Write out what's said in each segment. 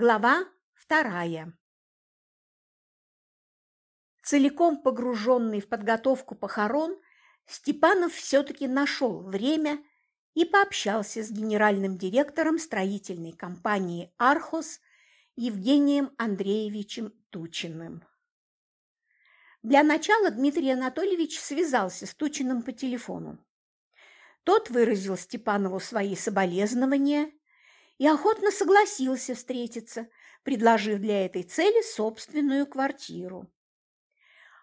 Глава вторая. Целиком погруженный в подготовку похорон, Степанов все-таки нашел время и пообщался с генеральным директором строительной компании «Архос» Евгением Андреевичем Тучиным. Для начала Дмитрий Анатольевич связался с Тучиным по телефону. Тот выразил Степанову свои соболезнования и охотно согласился встретиться, предложив для этой цели собственную квартиру.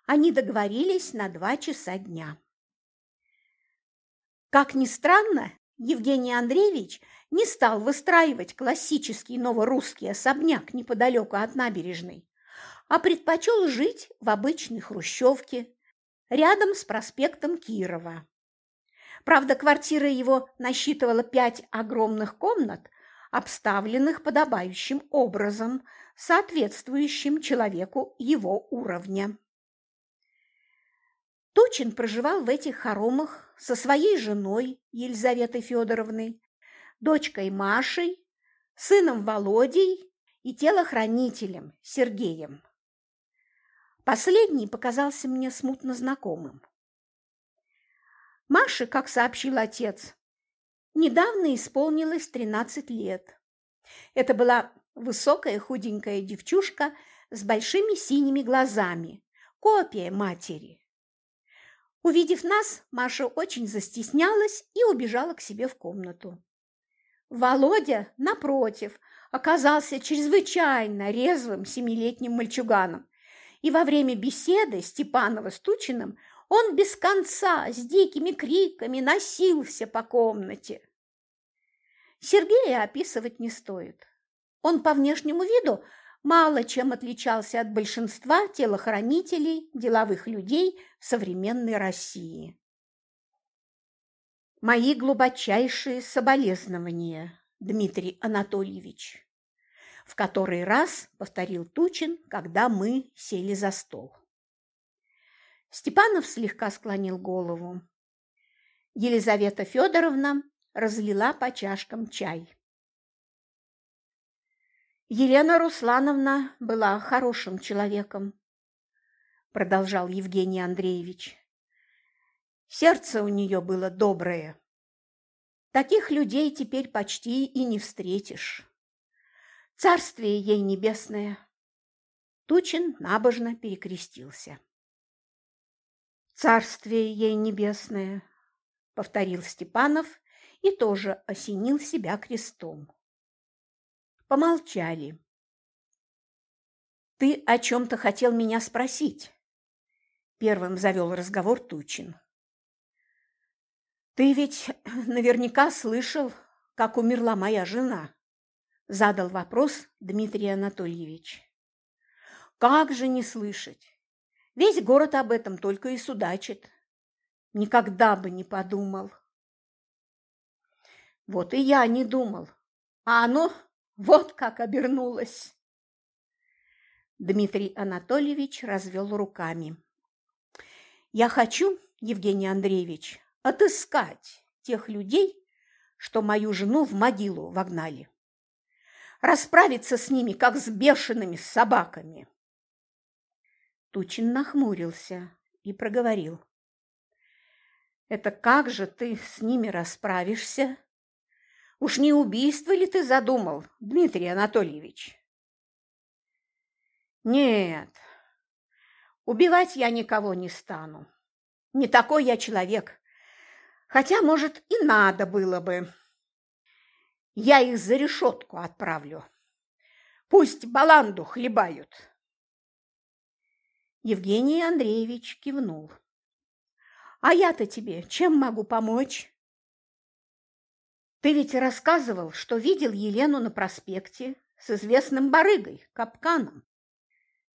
Они договорились на два часа дня. Как ни странно, Евгений Андреевич не стал выстраивать классический новорусский особняк неподалеку от набережной, а предпочел жить в обычной хрущевке рядом с проспектом Кирова. Правда, квартира его насчитывала пять огромных комнат, обставленных подобающим образом, соответствующим человеку его уровня. Тучин проживал в этих хоромах со своей женой Елизаветой Федоровной, дочкой Машей, сыном Володей и телохранителем Сергеем. Последний показался мне смутно знакомым. Маше, как сообщил отец, недавно исполнилось 13 лет. Это была высокая худенькая девчушка с большими синими глазами, копия матери. Увидев нас, Маша очень застеснялась и убежала к себе в комнату. Володя, напротив, оказался чрезвычайно резвым семилетним мальчуганом, и во время беседы Степанова с Тучиным он без конца с дикими криками носился по комнате. Сергея описывать не стоит. Он по внешнему виду мало чем отличался от большинства телохранителей, деловых людей современной России. Мои глубочайшие соболезнования, Дмитрий Анатольевич, в который раз повторил Тучин, когда мы сели за стол. Степанов слегка склонил голову. Елизавета Федоровна разлила по чашкам чай. Елена Руслановна была хорошим человеком, продолжал Евгений Андреевич. Сердце у нее было доброе. Таких людей теперь почти и не встретишь. Царствие ей небесное. Тучин набожно перекрестился. Царствие ей небесное, повторил Степанов и тоже осенил себя крестом. Помолчали. «Ты о чем-то хотел меня спросить?» Первым завел разговор Тучин. «Ты ведь наверняка слышал, как умерла моя жена?» Задал вопрос Дмитрий Анатольевич. «Как же не слышать? Весь город об этом только и судачит. Никогда бы не подумал». «Вот и я не думал. А оно вот как обернулась. Дмитрий Анатольевич развел руками. Я хочу, Евгений Андреевич, отыскать тех людей, что мою жену в могилу вогнали. Расправиться с ними, как с бешеными собаками. Тучин нахмурился и проговорил. «Это как же ты с ними расправишься?» Уж не убийство ли ты задумал, Дмитрий Анатольевич? Нет, убивать я никого не стану. Не такой я человек. Хотя, может, и надо было бы. Я их за решетку отправлю. Пусть баланду хлебают. Евгений Андреевич кивнул. А я-то тебе чем могу помочь? Ты ведь рассказывал, что видел Елену на проспекте с известным барыгой, капканом.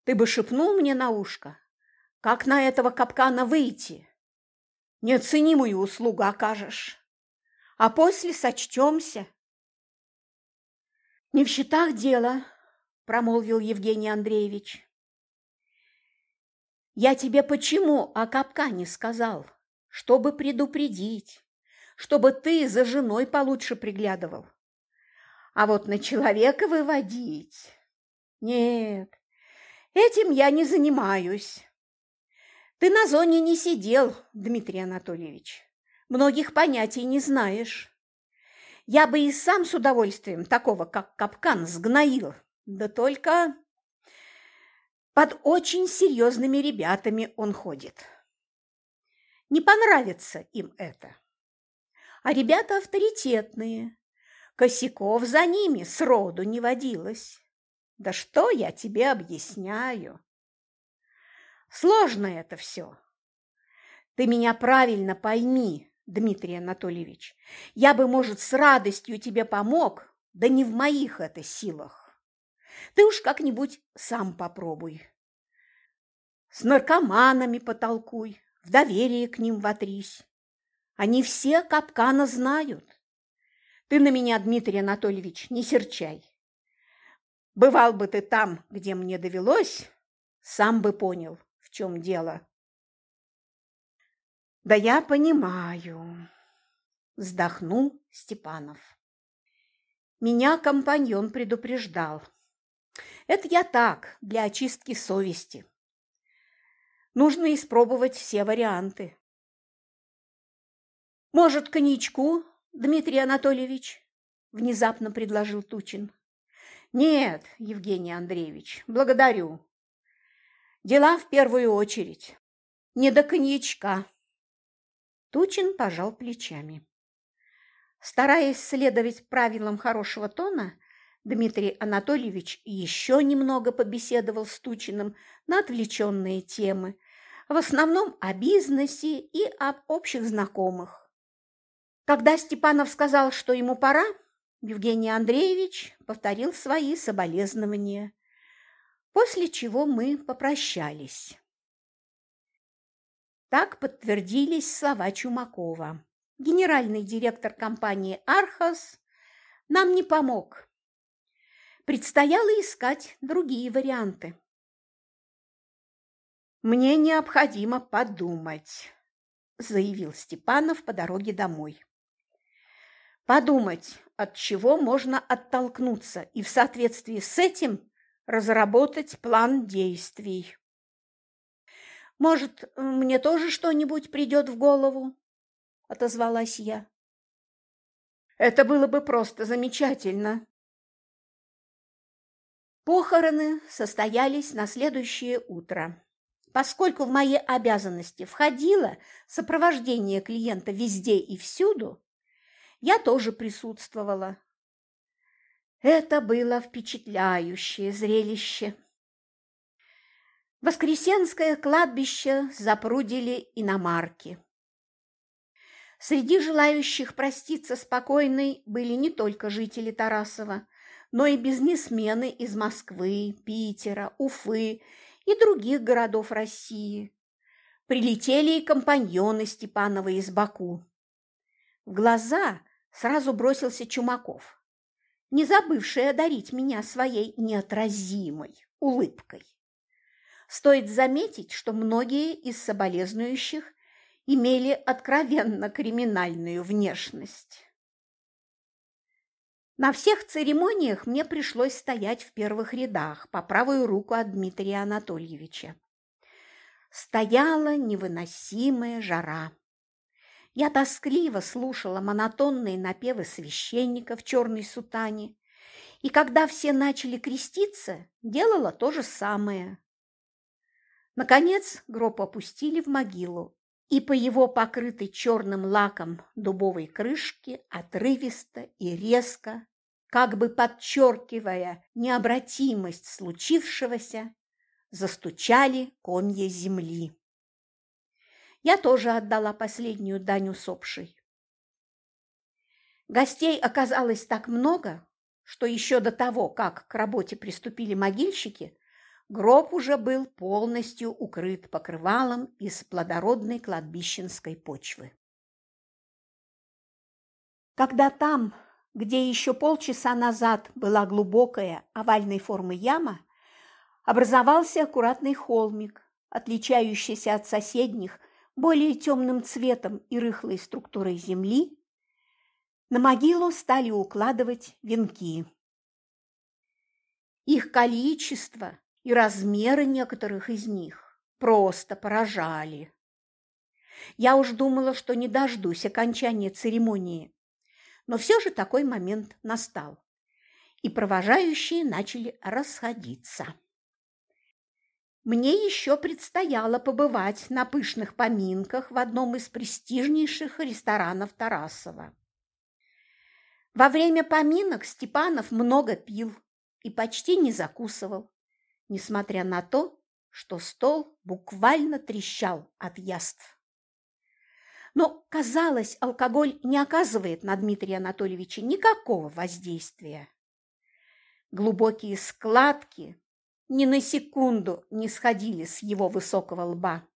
Ты бы шепнул мне на ушко, как на этого капкана выйти. Неоценимую услугу окажешь. А после сочтемся. Не в счетах дело, промолвил Евгений Андреевич. Я тебе почему о капкане сказал? Чтобы предупредить чтобы ты за женой получше приглядывал. А вот на человека выводить... Нет, этим я не занимаюсь. Ты на зоне не сидел, Дмитрий Анатольевич. Многих понятий не знаешь. Я бы и сам с удовольствием такого, как капкан, сгноил. Да только под очень серьезными ребятами он ходит. Не понравится им это. А ребята авторитетные. Косяков за ними сроду не водилось. Да что я тебе объясняю? Сложно это все. Ты меня правильно пойми, Дмитрий Анатольевич. Я бы, может, с радостью тебе помог, да не в моих это силах. Ты уж как-нибудь сам попробуй. С наркоманами потолкуй, в доверие к ним вотрись. Они все капкана знают. Ты на меня, Дмитрий Анатольевич, не серчай. Бывал бы ты там, где мне довелось, сам бы понял, в чем дело. Да я понимаю, вздохнул Степанов. Меня компаньон предупреждал. Это я так, для очистки совести. Нужно испробовать все варианты. Может, коньячку, Дмитрий Анатольевич? Внезапно предложил Тучин. Нет, Евгений Андреевич, благодарю. Дела в первую очередь. Не до коньячка. Тучин пожал плечами. Стараясь следовать правилам хорошего тона, Дмитрий Анатольевич еще немного побеседовал с Тучиным на отвлеченные темы, в основном о бизнесе и об общих знакомых. Когда Степанов сказал, что ему пора, Евгений Андреевич повторил свои соболезнования, после чего мы попрощались. Так подтвердились слова Чумакова. Генеральный директор компании «Архос» нам не помог. Предстояло искать другие варианты. «Мне необходимо подумать», – заявил Степанов по дороге домой. «Подумать, от чего можно оттолкнуться и в соответствии с этим разработать план действий. «Может, мне тоже что-нибудь придет в голову?» – отозвалась я. «Это было бы просто замечательно!» Похороны состоялись на следующее утро. Поскольку в мои обязанности входило сопровождение клиента везде и всюду, я тоже присутствовала. Это было впечатляющее зрелище. Воскресенское кладбище запрудили иномарки. Среди желающих проститься спокойной были не только жители Тарасова, но и бизнесмены из Москвы, Питера, Уфы и других городов России. Прилетели и компаньоны Степанова из Баку. В глаза сразу бросился Чумаков, не забывший одарить меня своей неотразимой улыбкой. Стоит заметить, что многие из соболезнующих имели откровенно криминальную внешность. На всех церемониях мне пришлось стоять в первых рядах по правую руку от Дмитрия Анатольевича. Стояла невыносимая жара. Я тоскливо слушала монотонные напевы священника в черной сутане, и когда все начали креститься, делала то же самое. Наконец гроб опустили в могилу, и по его покрытой черным лаком дубовой крышке отрывисто и резко, как бы подчеркивая необратимость случившегося, застучали комья земли я тоже отдала последнюю дань усопшей. Гостей оказалось так много, что еще до того, как к работе приступили могильщики, гроб уже был полностью укрыт покрывалом из плодородной кладбищенской почвы. Когда там, где еще полчаса назад была глубокая овальной формы яма, образовался аккуратный холмик, отличающийся от соседних более темным цветом и рыхлой структурой земли, На могилу стали укладывать венки. Их количество и размеры некоторых из них просто поражали. Я уж думала, что не дождусь окончания церемонии, но все же такой момент настал, и провожающие начали расходиться. Мне еще предстояло побывать на пышных поминках в одном из престижнейших ресторанов Тарасова. Во время поминок Степанов много пил и почти не закусывал, несмотря на то, что стол буквально трещал от яств. Но, казалось, алкоголь не оказывает на Дмитрия Анатольевича никакого воздействия. Глубокие складки ни на секунду не сходили с его высокого лба.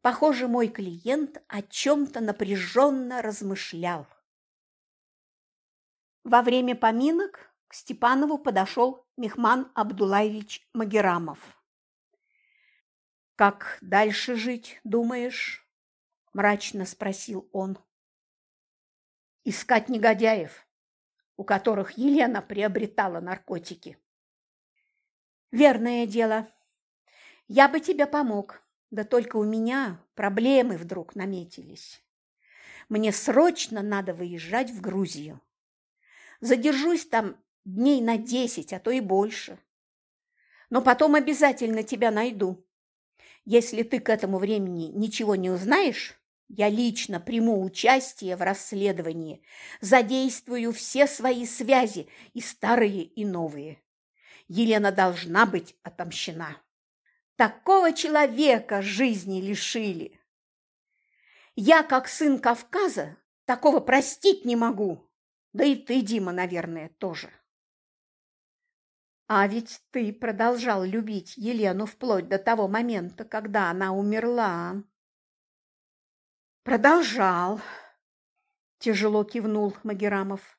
Похоже, мой клиент о чем-то напряженно размышлял. Во время поминок к Степанову подошел Мехман Абдулаевич Магерамов. «Как дальше жить, думаешь?» – мрачно спросил он. «Искать негодяев, у которых Елена приобретала наркотики». Верное дело. Я бы тебе помог, да только у меня проблемы вдруг наметились. Мне срочно надо выезжать в Грузию. Задержусь там дней на десять, а то и больше. Но потом обязательно тебя найду. Если ты к этому времени ничего не узнаешь, я лично приму участие в расследовании, задействую все свои связи, и старые, и новые. Елена должна быть отомщена. Такого человека жизни лишили. Я, как сын Кавказа, такого простить не могу. Да и ты, Дима, наверное, тоже. А ведь ты продолжал любить Елену вплоть до того момента, когда она умерла. Продолжал, тяжело кивнул Магерамов.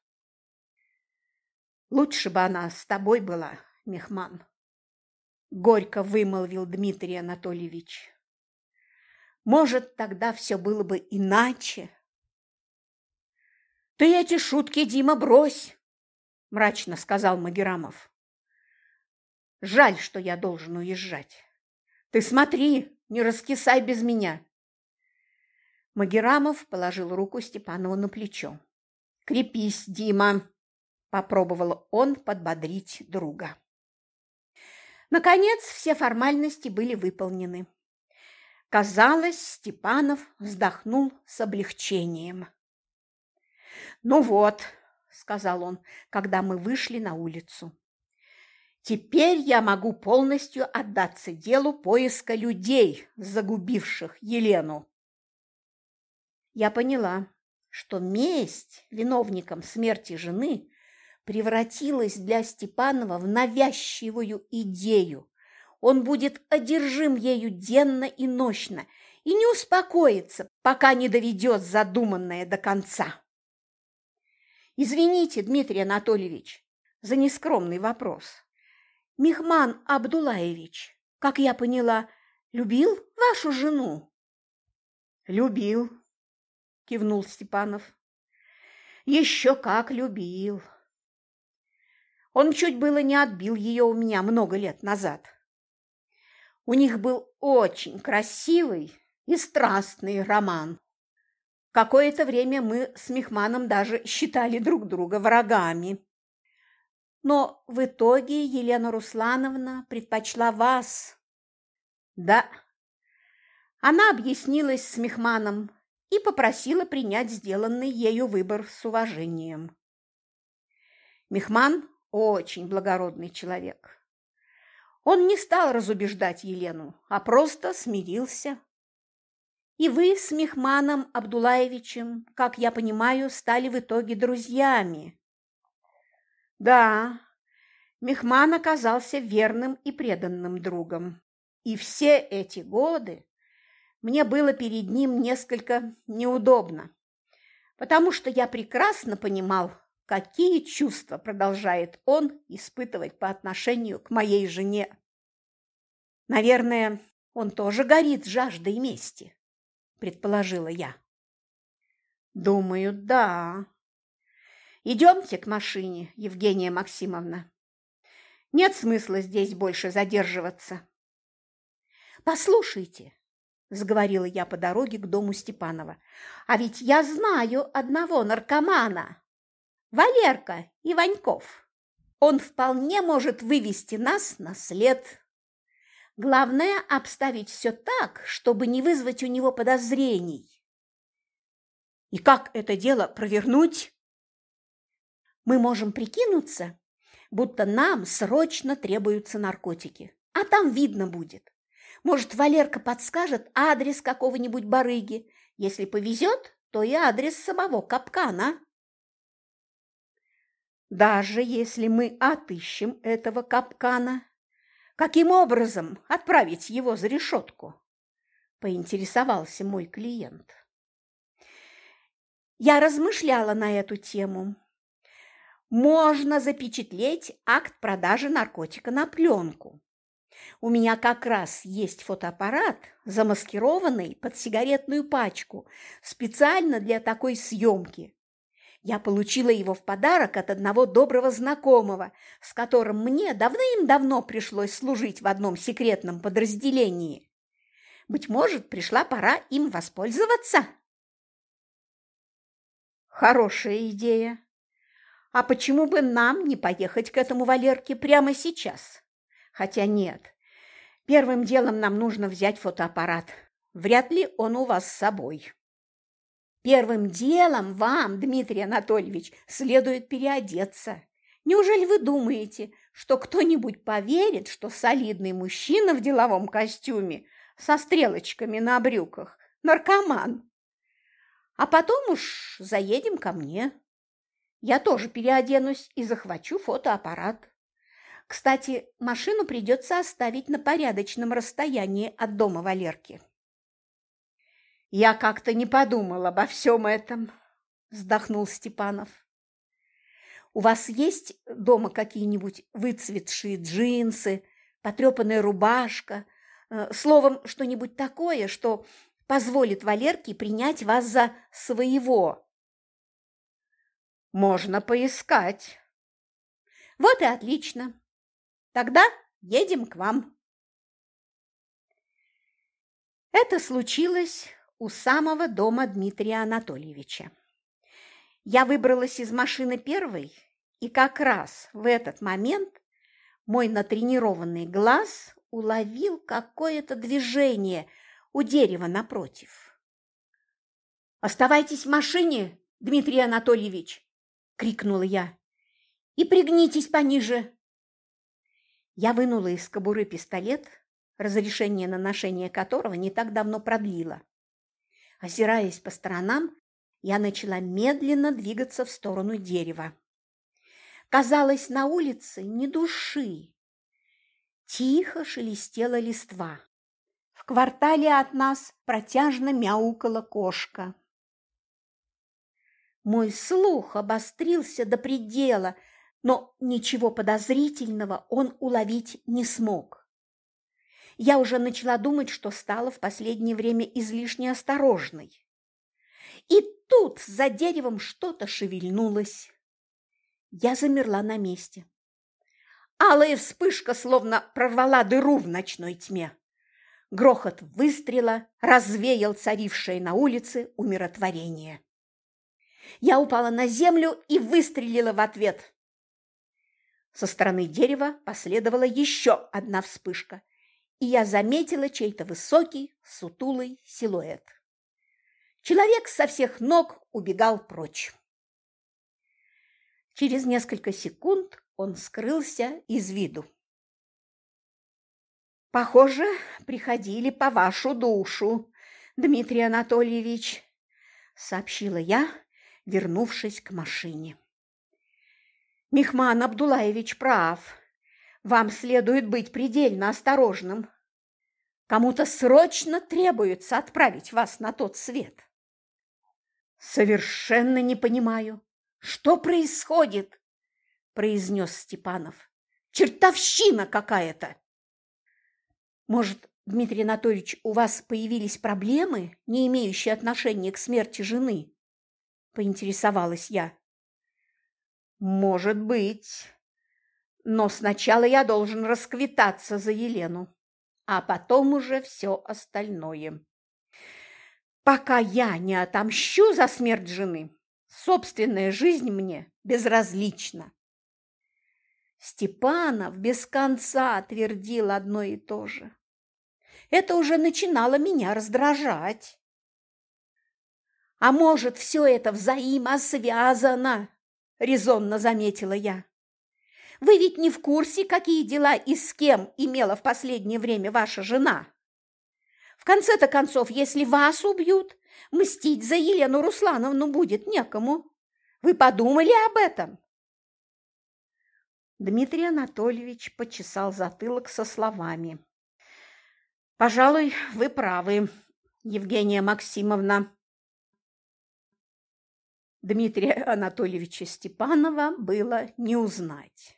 Лучше бы она с тобой была, Мехман. Горько вымолвил Дмитрий Анатольевич. Может, тогда все было бы иначе. Ты эти шутки, Дима, брось, мрачно сказал Магерамов. Жаль, что я должен уезжать. Ты смотри, не раскисай без меня. Магерамов положил руку Степанову на плечо. «Крепись, Дима!» – попробовал он подбодрить друга. Наконец, все формальности были выполнены. Казалось, Степанов вздохнул с облегчением. «Ну вот», – сказал он, когда мы вышли на улицу, – «теперь я могу полностью отдаться делу поиска людей, загубивших Елену». Я поняла, что месть виновникам смерти жены превратилась для Степанова в навязчивую идею. Он будет одержим ею денно и нощно и не успокоится, пока не доведет задуманное до конца. Извините, Дмитрий Анатольевич, за нескромный вопрос. Михман Абдулаевич, как я поняла, любил вашу жену? Любил, кивнул Степанов. Еще как любил. Он чуть было не отбил ее у меня много лет назад. У них был очень красивый и страстный роман. Какое-то время мы с Мехманом даже считали друг друга врагами. Но в итоге Елена Руслановна предпочла вас. Да. Она объяснилась с Мехманом и попросила принять сделанный ею выбор с уважением. Мехман очень благородный человек. Он не стал разубеждать Елену, а просто смирился. И вы с Мехманом Абдулаевичем, как я понимаю, стали в итоге друзьями. Да, Мехман оказался верным и преданным другом. И все эти годы мне было перед ним несколько неудобно, потому что я прекрасно понимал, какие чувства продолжает он испытывать по отношению к моей жене. Наверное, он тоже горит жаждой мести, предположила я. Думаю, да, Идемте к машине, Евгения Максимовна. Нет смысла здесь больше задерживаться. Послушайте, заговорила я по дороге к дому Степанова, а ведь я знаю одного наркомана. Валерка Иваньков. Он вполне может вывести нас на след. Главное – обставить все так, чтобы не вызвать у него подозрений. И как это дело провернуть? Мы можем прикинуться, будто нам срочно требуются наркотики, а там видно будет. Может, Валерка подскажет адрес какого-нибудь барыги. Если повезет, то и адрес самого капкана. Даже если мы отыщем этого капкана, каким образом отправить его за решетку? Поинтересовался мой клиент. Я размышляла на эту тему можно запечатлеть акт продажи наркотика на пленку. У меня как раз есть фотоаппарат, замаскированный под сигаретную пачку, специально для такой съемки. Я получила его в подарок от одного доброго знакомого, с которым мне давным-давно пришлось служить в одном секретном подразделении. Быть может, пришла пора им воспользоваться? Хорошая идея, а почему бы нам не поехать к этому Валерке прямо сейчас? Хотя нет. Первым делом нам нужно взять фотоаппарат. Вряд ли он у вас с собой. Первым делом вам, Дмитрий Анатольевич, следует переодеться. Неужели вы думаете, что кто-нибудь поверит, что солидный мужчина в деловом костюме со стрелочками на брюках – наркоман? А потом уж заедем ко мне. Я тоже переоденусь и захвачу фотоаппарат. Кстати, машину придется оставить на порядочном расстоянии от дома Валерки. Я как-то не подумал обо всем этом, вздохнул Степанов. У вас есть дома какие-нибудь выцветшие джинсы, потрепанная рубашка, э, словом, что-нибудь такое, что позволит Валерке принять вас за своего, можно поискать. Вот и отлично. Тогда едем к вам. Это случилось у самого дома Дмитрия Анатольевича. Я выбралась из машины первой, и как раз в этот момент мой натренированный глаз уловил какое-то движение у дерева напротив. «Оставайтесь в машине, Дмитрий Анатольевич!» – крикнула я. «И пригнитесь пониже!» Я вынула из кобуры пистолет, разрешение на ношение которого не так давно продлила. Озираясь по сторонам, я начала медленно двигаться в сторону дерева. Казалось, на улице ни души. Тихо шелестела листва. В квартале от нас протяжно мяукала кошка. Мой слух обострился до предела, но ничего подозрительного он уловить не смог. Я уже начала думать, что стала в последнее время излишне осторожной. И тут за деревом что-то шевельнулось. Я замерла на месте. Алая вспышка словно прорвала дыру в ночной тьме. Грохот выстрела развеял царившее на улице умиротворение. Я упала на землю и выстрелила в ответ. Со стороны дерева последовала еще одна вспышка, и я заметила чей-то высокий, сутулый силуэт. Человек со всех ног убегал прочь. Через несколько секунд он скрылся из виду. «Похоже, приходили по вашу душу, Дмитрий Анатольевич», – сообщила я, вернувшись к машине. Михман Абдулаевич прав. Вам следует быть предельно осторожным. Кому-то срочно требуется отправить вас на тот свет. Совершенно не понимаю, что происходит, произнес Степанов. Чертовщина какая-то. Может, Дмитрий Анатольевич, у вас появились проблемы, не имеющие отношения к смерти жены? поинтересовалась я. Может быть. Но сначала я должен расквитаться за Елену, а потом уже все остальное. Пока я не отомщу за смерть жены, собственная жизнь мне безразлична. Степанов без конца твердил одно и то же. Это уже начинало меня раздражать. «А может, все это взаимосвязано?» – резонно заметила я. «Вы ведь не в курсе, какие дела и с кем имела в последнее время ваша жена?» В конце-то концов, если вас убьют, мстить за Елену Руслановну будет некому. Вы подумали об этом? Дмитрий Анатольевич почесал затылок со словами. «Пожалуй, вы правы, Евгения Максимовна». Дмитрия Анатольевича Степанова было не узнать.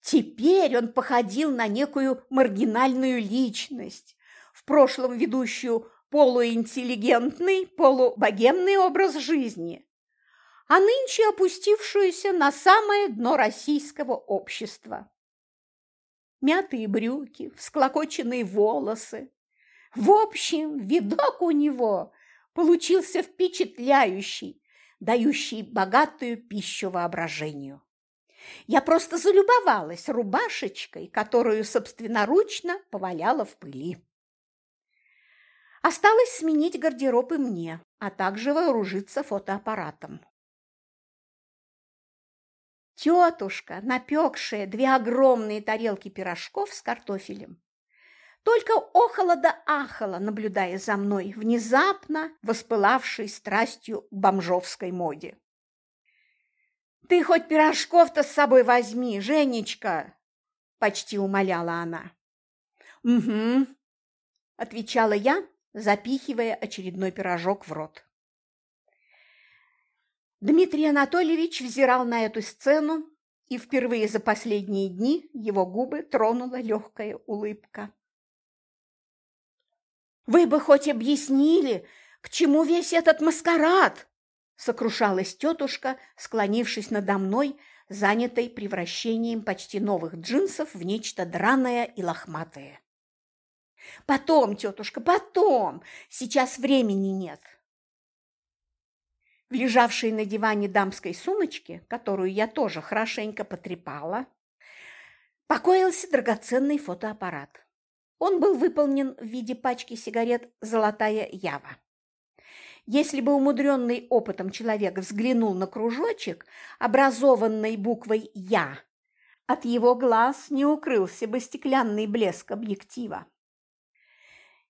Теперь он походил на некую маргинальную личность, в прошлом ведущую полуинтеллигентный, полубогемный образ жизни, а нынче опустившуюся на самое дно российского общества. Мятые брюки, всклокоченные волосы. В общем, видок у него получился впечатляющий, дающий богатую пищу воображению. Я просто залюбовалась рубашечкой, которую собственноручно поваляла в пыли. Осталось сменить гардероб и мне, а также вооружиться фотоаппаратом. Тетушка, напекшая две огромные тарелки пирожков с картофелем, только охала да ахала, наблюдая за мной, внезапно воспылавшей страстью бомжовской моде. «Ты хоть пирожков-то с собой возьми, Женечка!» – почти умоляла она. «Угу», – отвечала я, запихивая очередной пирожок в рот. Дмитрий Анатольевич взирал на эту сцену, и впервые за последние дни его губы тронула легкая улыбка. «Вы бы хоть объяснили, к чему весь этот маскарад?» Сокрушалась тетушка, склонившись надо мной, занятой превращением почти новых джинсов в нечто драное и лохматое. Потом, тетушка, потом. Сейчас времени нет. В лежавшей на диване дамской сумочке, которую я тоже хорошенько потрепала, покоился драгоценный фотоаппарат. Он был выполнен в виде пачки сигарет «Золотая Ява». Если бы умудренный опытом человек взглянул на кружочек, образованный буквой «Я», от его глаз не укрылся бы стеклянный блеск объектива.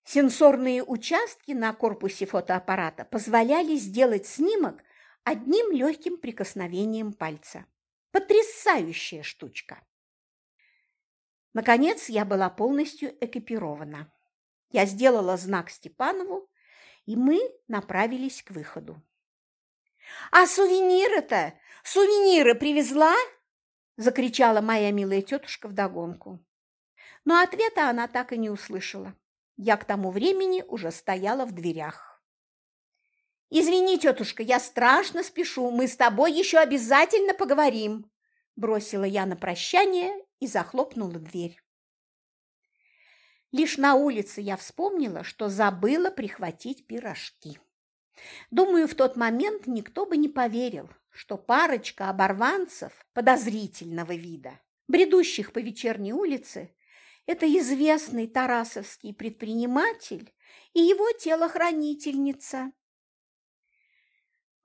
Сенсорные участки на корпусе фотоаппарата позволяли сделать снимок одним легким прикосновением пальца. Потрясающая штучка! Наконец я была полностью экипирована. Я сделала знак Степанову, и мы направились к выходу. «А сувениры-то? Сувениры привезла?» – закричала моя милая тетушка вдогонку. Но ответа она так и не услышала. Я к тому времени уже стояла в дверях. «Извини, тетушка, я страшно спешу, мы с тобой еще обязательно поговорим», бросила я на прощание и захлопнула дверь. Лишь на улице я вспомнила, что забыла прихватить пирожки. Думаю, в тот момент никто бы не поверил, что парочка оборванцев подозрительного вида, бредущих по вечерней улице, это известный тарасовский предприниматель и его телохранительница.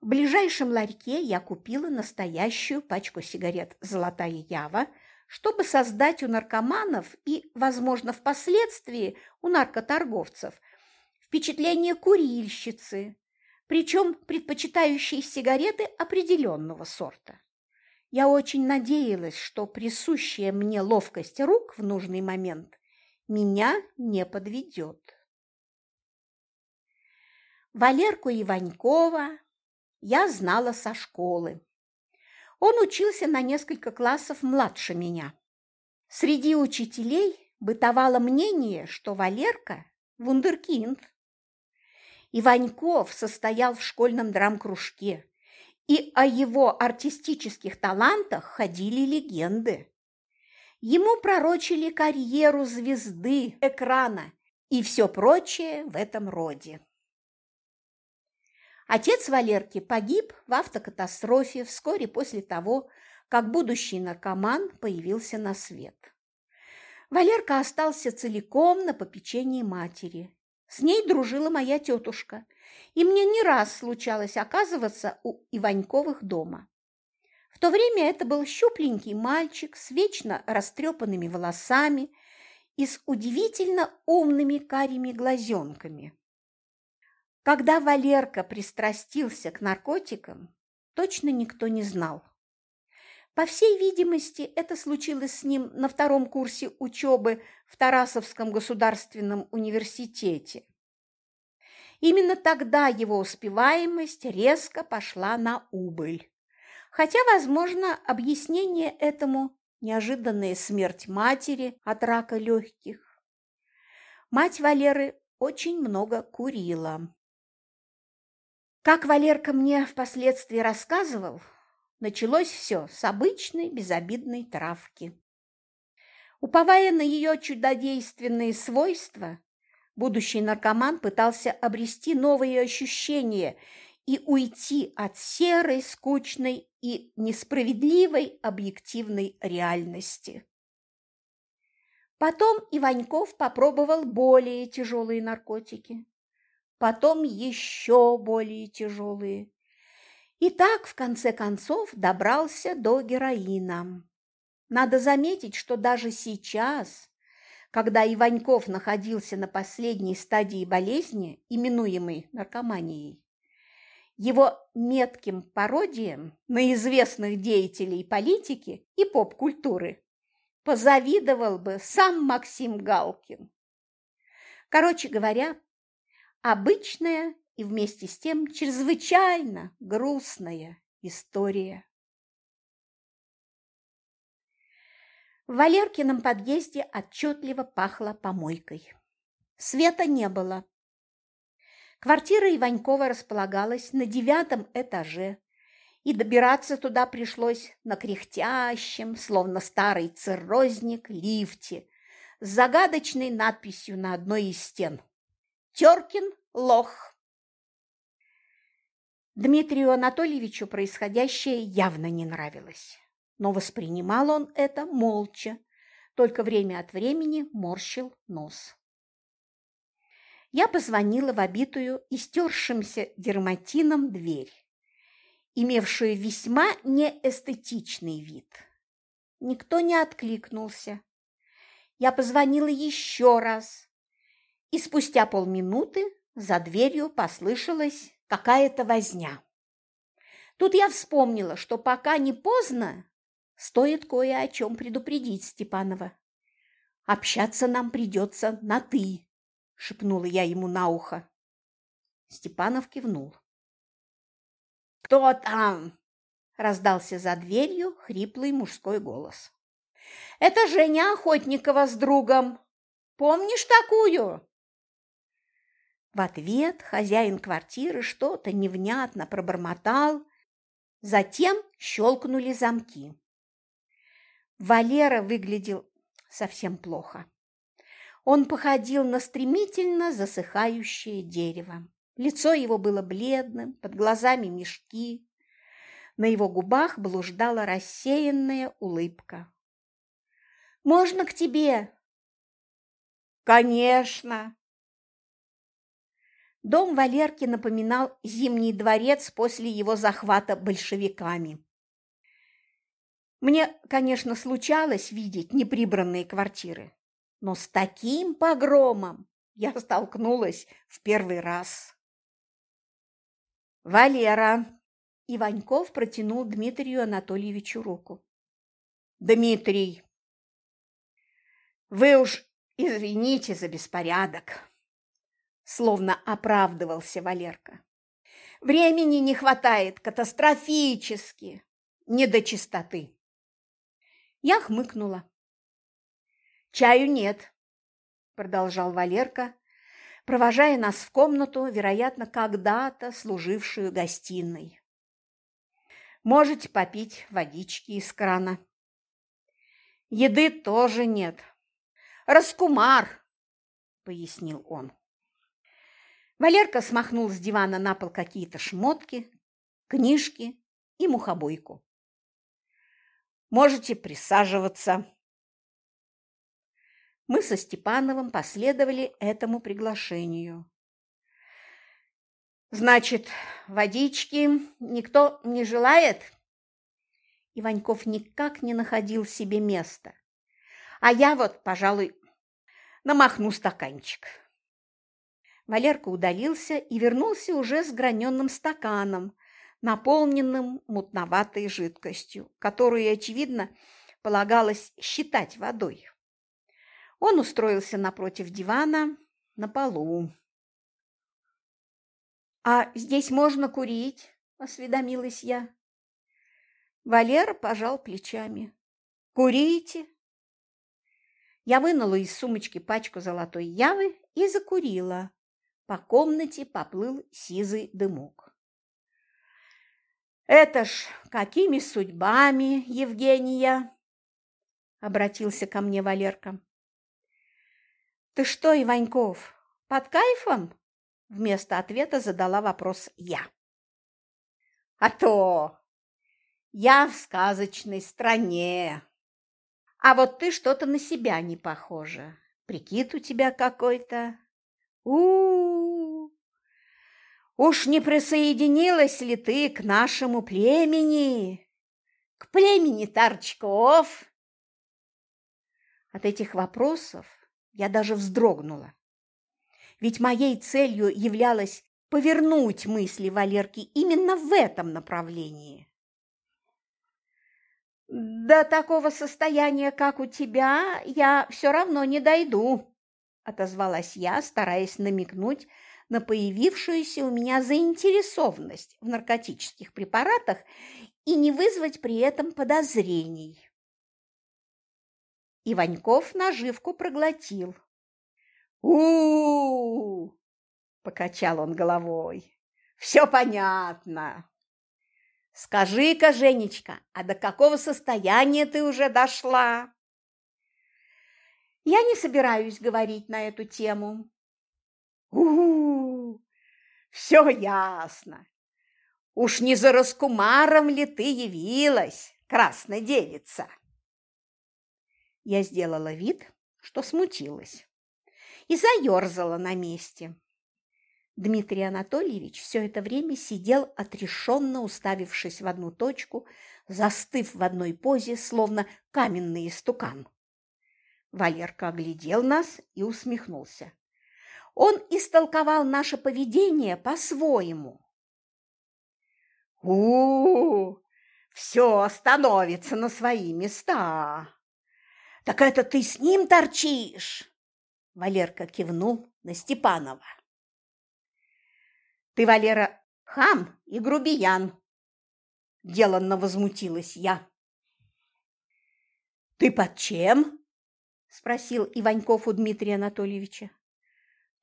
В ближайшем ларьке я купила настоящую пачку сигарет «Золотая Ява», чтобы создать у наркоманов и, возможно, впоследствии у наркоторговцев впечатление курильщицы, причем предпочитающей сигареты определенного сорта. Я очень надеялась, что присущая мне ловкость рук в нужный момент меня не подведет. Валерку Иванькова я знала со школы. Он учился на несколько классов младше меня. Среди учителей бытовало мнение, что Валерка – вундеркинд. Иваньков состоял в школьном драм-кружке и о его артистических талантах ходили легенды. Ему пророчили карьеру звезды экрана и все прочее в этом роде. Отец Валерки погиб в автокатастрофе вскоре после того, как будущий наркоман появился на свет. Валерка остался целиком на попечении матери. С ней дружила моя тетушка, и мне не раз случалось оказываться у Иваньковых дома. В то время это был щупленький мальчик с вечно растрепанными волосами и с удивительно умными карими глазенками. Когда Валерка пристрастился к наркотикам, точно никто не знал. По всей видимости, это случилось с ним на втором курсе учебы в Тарасовском государственном университете. Именно тогда его успеваемость резко пошла на убыль. Хотя, возможно, объяснение этому – неожиданная смерть матери от рака легких. Мать Валеры очень много курила. Как Валерка мне впоследствии рассказывал, началось все с обычной безобидной травки. Уповая на ее чудодейственные свойства, будущий наркоман пытался обрести новые ощущения и уйти от серой, скучной и несправедливой объективной реальности. Потом Иваньков попробовал более тяжелые наркотики потом еще более тяжелые. И так, в конце концов, добрался до героина. Надо заметить, что даже сейчас, когда Иваньков находился на последней стадии болезни, именуемой наркоманией, его метким пародиям на известных деятелей политики и поп-культуры позавидовал бы сам Максим Галкин. Короче говоря, Обычная и вместе с тем чрезвычайно грустная история. В Валеркином подъезде отчетливо пахло помойкой. Света не было. Квартира Иванькова располагалась на девятом этаже, и добираться туда пришлось на кряхтящем, словно старый циррозник, лифте с загадочной надписью на одной из стен – Теркин лох. Дмитрию Анатольевичу происходящее явно не нравилось, но воспринимал он это молча, только время от времени морщил нос. Я позвонила в обитую истершимся дерматином дверь, имевшую весьма неэстетичный вид. Никто не откликнулся. Я позвонила еще раз, и спустя полминуты за дверью послышалась какая-то возня. Тут я вспомнила, что пока не поздно, стоит кое о чем предупредить Степанова. «Общаться нам придется на «ты», – шепнула я ему на ухо. Степанов кивнул. «Кто там?» – раздался за дверью хриплый мужской голос. «Это Женя Охотникова с другом. Помнишь такую?» В ответ хозяин квартиры что-то невнятно пробормотал, затем щелкнули замки. Валера выглядел совсем плохо. Он походил на стремительно засыхающее дерево. Лицо его было бледным, под глазами мешки. На его губах блуждала рассеянная улыбка. «Можно к тебе?» «Конечно!» Дом Валерки напоминал Зимний дворец после его захвата большевиками. Мне, конечно, случалось видеть неприбранные квартиры, но с таким погромом я столкнулась в первый раз. «Валера!» – Иваньков протянул Дмитрию Анатольевичу руку. «Дмитрий, вы уж извините за беспорядок!» Словно оправдывался Валерка. Времени не хватает катастрофически, не до чистоты. Я хмыкнула. Чаю нет, продолжал Валерка, провожая нас в комнату, вероятно, когда-то служившую гостиной. Можете попить водички из крана. Еды тоже нет. Раскумар, пояснил он. Валерка смахнул с дивана на пол какие-то шмотки, книжки и мухобойку. Можете присаживаться. Мы со Степановым последовали этому приглашению. Значит, водички никто не желает? Иваньков никак не находил себе места. А я вот, пожалуй, намахну стаканчик. Валерка удалился и вернулся уже с граненным стаканом, наполненным мутноватой жидкостью, которую, очевидно, полагалось считать водой. Он устроился напротив дивана на полу. «А здесь можно курить?» – осведомилась я. Валера пожал плечами. «Курите?» Я вынула из сумочки пачку золотой явы и закурила. По комнате поплыл сизый дымок. «Это ж какими судьбами, Евгения?» – обратился ко мне Валерка. «Ты что, Иваньков, под кайфом?» Вместо ответа задала вопрос я. «А то! Я в сказочной стране. А вот ты что-то на себя не похожа. Прикид у тебя какой-то. у у, -у. Уж не присоединилась ли ты к нашему племени? К племени торчков?» От этих вопросов я даже вздрогнула ведь моей целью являлось повернуть мысли Валерки именно в этом направлении. «До такого состояния, как у тебя, я все равно не дойду», – отозвалась я, стараясь намекнуть на появившуюся у меня заинтересованность в наркотических препаратах и не вызвать при этом подозрений. Иваньков наживку проглотил у, покачал он головой. Все понятно. Скажи-ка, Женечка, а до какого состояния ты уже дошла? Я не собираюсь говорить на эту тему. У, -у, все ясно. Уж не за раскумаром ли ты явилась, красная девица? Я сделала вид, что смутилась и заерзала на месте. Дмитрий Анатольевич все это время сидел отрешенно уставившись в одну точку, застыв в одной позе, словно каменный истукан. Валерка оглядел нас и усмехнулся. Он истолковал наше поведение по-своему. у, все становится на свои места. Так это ты с ним торчишь? Валерка кивнул на Степанова. «Ты, Валера, хам и грубиян!» Деланно возмутилась я. «Ты под чем?» – спросил Иваньков у Дмитрия Анатольевича.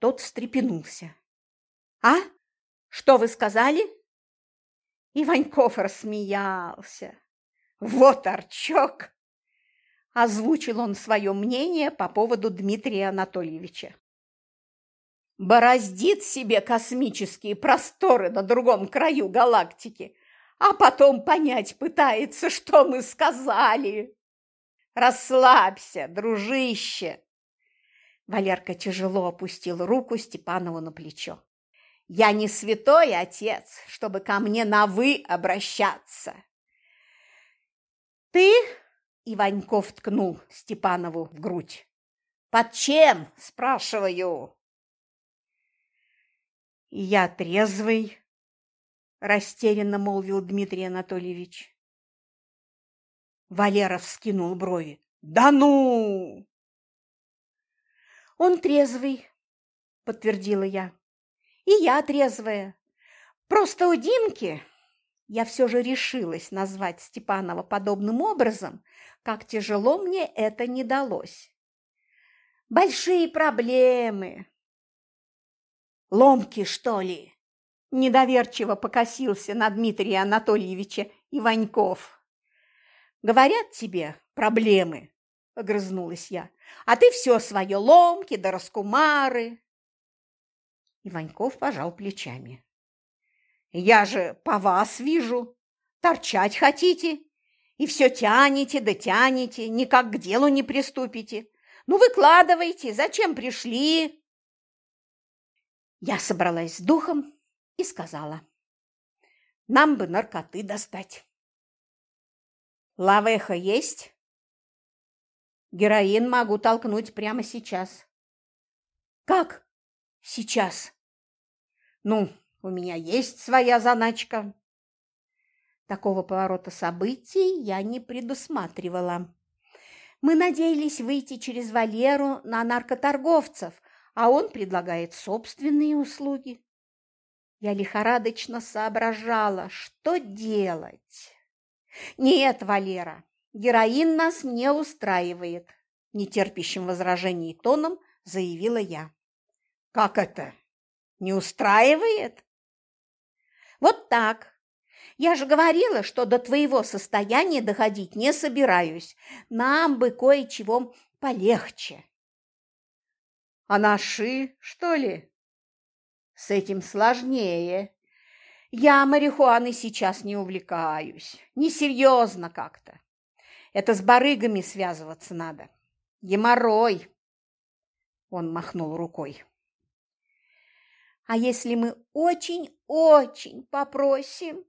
Тот встрепенулся. «А? Что вы сказали?» Иваньков рассмеялся. «Вот арчок! озвучил он свое мнение по поводу Дмитрия Анатольевича. Бороздит себе космические просторы на другом краю галактики, а потом понять пытается, что мы сказали. Расслабься, дружище. Валерка тяжело опустил руку Степанову на плечо. Я не святой отец, чтобы ко мне на «вы» обращаться. Ты и Ваньков ткнул Степанову в грудь. «Под чем?» – спрашиваю. «Я трезвый», – растерянно молвил Дмитрий Анатольевич. Валера вскинул брови. «Да ну!» «Он трезвый», – подтвердила я. «И я трезвая. Просто у Димки я все же решилась назвать Степанова подобным образом, как тяжело мне это не далось. Большие проблемы. Ломки, что ли? Недоверчиво покосился на Дмитрия Анатольевича Иваньков. Говорят тебе проблемы, огрызнулась я, а ты все свое ломки да раскумары. Иваньков пожал плечами. Я же по вас вижу, торчать хотите, и все тянете да тянете, никак к делу не приступите. Ну, выкладывайте, зачем пришли? Я собралась с духом и сказала. Нам бы наркоты достать. Лавеха есть? Героин могу толкнуть прямо сейчас. Как сейчас? Ну, у меня есть своя заначка. Такого поворота событий я не предусматривала. Мы надеялись выйти через Валеру на наркоторговцев, а он предлагает собственные услуги. Я лихорадочно соображала, что делать. Нет, Валера, героин нас не устраивает, нетерпящим возражений тоном заявила я. Как это? Не устраивает? Вот так. Я же говорила, что до твоего состояния доходить не собираюсь. Нам бы кое-чего полегче. А наши, что ли? С этим сложнее. Я марихуаной сейчас не увлекаюсь. Несерьезно как-то. Это с барыгами связываться надо. Геморрой. Он махнул рукой. А если мы очень-очень попросим?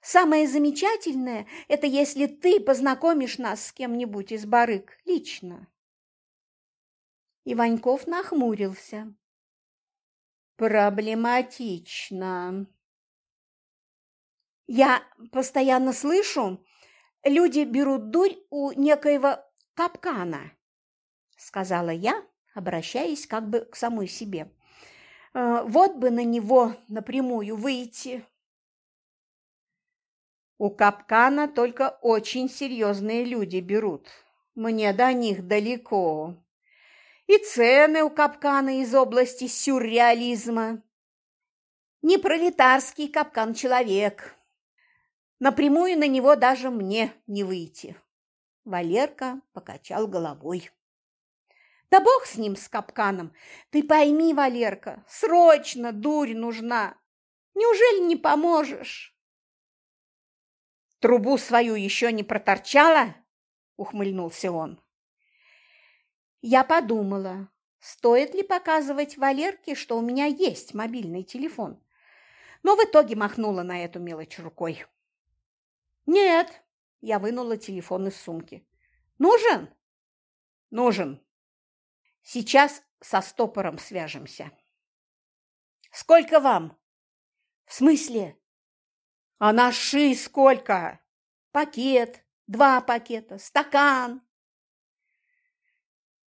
Самое замечательное – это если ты познакомишь нас с кем-нибудь из барыг лично. Иваньков нахмурился. Проблематично. Я постоянно слышу, люди берут дурь у некоего капкана, сказала я, обращаясь как бы к самой себе. «Э, вот бы на него напрямую выйти. У капкана только очень серьезные люди берут. Мне до них далеко. И цены у капкана из области сюрреализма. Не пролетарский капкан человек. Напрямую на него даже мне не выйти. Валерка покачал головой. Да бог с ним, с капканом. Ты пойми, Валерка, срочно дурь нужна. Неужели не поможешь? Трубу свою еще не проторчала? Ухмыльнулся он. Я подумала, стоит ли показывать Валерке, что у меня есть мобильный телефон. Но в итоге махнула на эту мелочь рукой. Нет, я вынула телефон из сумки. Нужен? Нужен. Сейчас со стопором свяжемся. Сколько вам? В смысле? А наши сколько? Пакет, два пакета, стакан.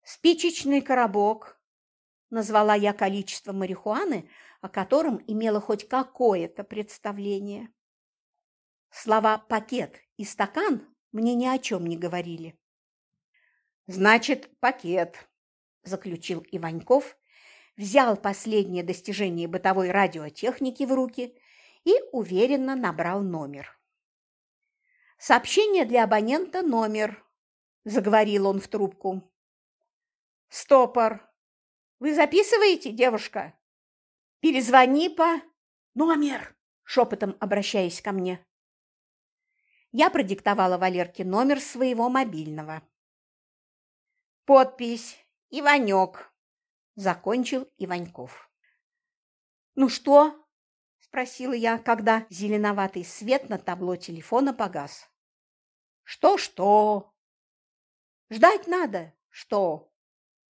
Спичечный коробок. Назвала я количество марихуаны, о котором имела хоть какое-то представление. Слова «пакет» и «стакан» мне ни о чем не говорили. «Значит, пакет», – заключил Иваньков, взял последнее достижение бытовой радиотехники в руки и уверенно набрал номер. «Сообщение для абонента номер», – заговорил он в трубку. «Стопор. Вы записываете, девушка? Перезвони по...» «Номер!» – шепотом обращаясь ко мне. Я продиктовала Валерке номер своего мобильного. «Подпись Иванек», – закончил Иваньков. «Ну что?» спросила я, когда зеленоватый свет на табло телефона погас. Что-что? Ждать надо. Что?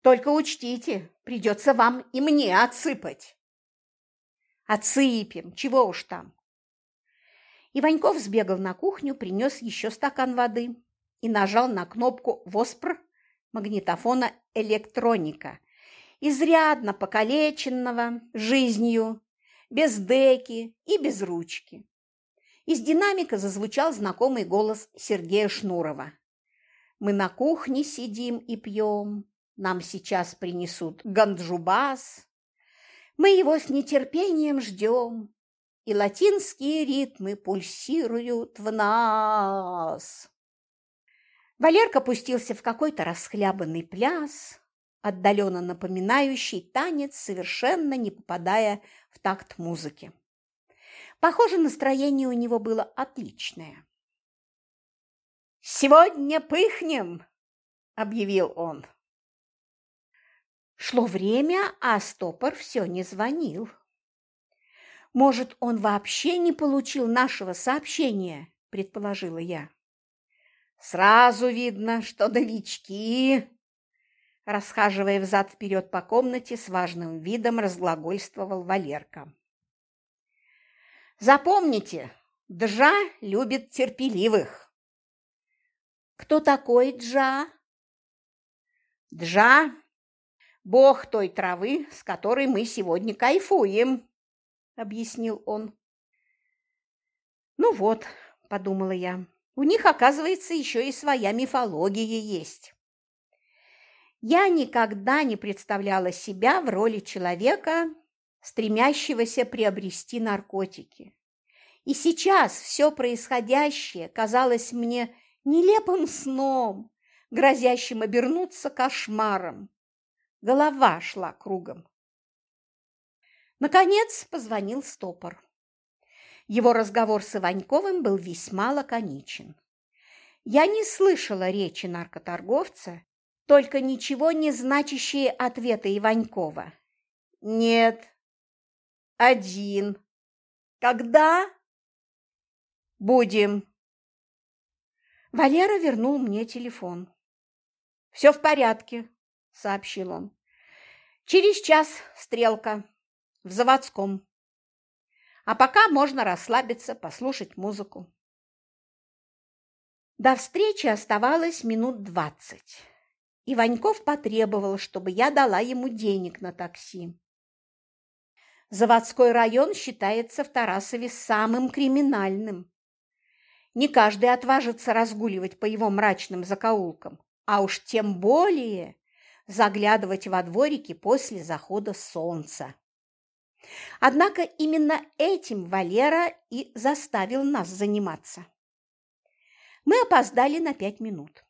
Только учтите, придется вам и мне отсыпать. Отсыпем, чего уж там. Иваньков сбегал на кухню, принес еще стакан воды и нажал на кнопку «Воспр» магнитофона «Электроника», изрядно покалеченного жизнью без деки и без ручки. Из динамика зазвучал знакомый голос Сергея Шнурова. «Мы на кухне сидим и пьем, нам сейчас принесут ганджубас. Мы его с нетерпением ждем. И латинские ритмы пульсируют в нас. Валерка пустился в какой-то расхлябанный пляс, отдаленно напоминающий танец, совершенно не попадая в такт музыки. Похоже, настроение у него было отличное. «Сегодня пыхнем!» – объявил он. Шло время, а стопор все не звонил. «Может, он вообще не получил нашего сообщения?» – предположила я. «Сразу видно, что новички!» Расхаживая взад-вперед по комнате, с важным видом разглагольствовал Валерка. «Запомните, Джа любит терпеливых». «Кто такой Джа?» «Джа – бог той травы, с которой мы сегодня кайфуем», – объяснил он. «Ну вот», – подумала я, – «у них, оказывается, еще и своя мифология есть». Я никогда не представляла себя в роли человека, стремящегося приобрести наркотики. И сейчас все происходящее казалось мне нелепым сном, грозящим обернуться кошмаром. Голова шла кругом. Наконец позвонил стопор. Его разговор с Иваньковым был весьма лаконичен. Я не слышала речи наркоторговца, только ничего не значащие ответы Иванькова. «Нет». «Один». «Когда?» «Будем». Валера вернул мне телефон. «Все в порядке», – сообщил он. «Через час стрелка в заводском. А пока можно расслабиться, послушать музыку». До встречи оставалось минут двадцать. Иваньков потребовал, чтобы я дала ему денег на такси. Заводской район считается в Тарасове самым криминальным. Не каждый отважится разгуливать по его мрачным закоулкам, а уж тем более заглядывать во дворики после захода солнца. Однако именно этим Валера и заставил нас заниматься. Мы опоздали на пять минут.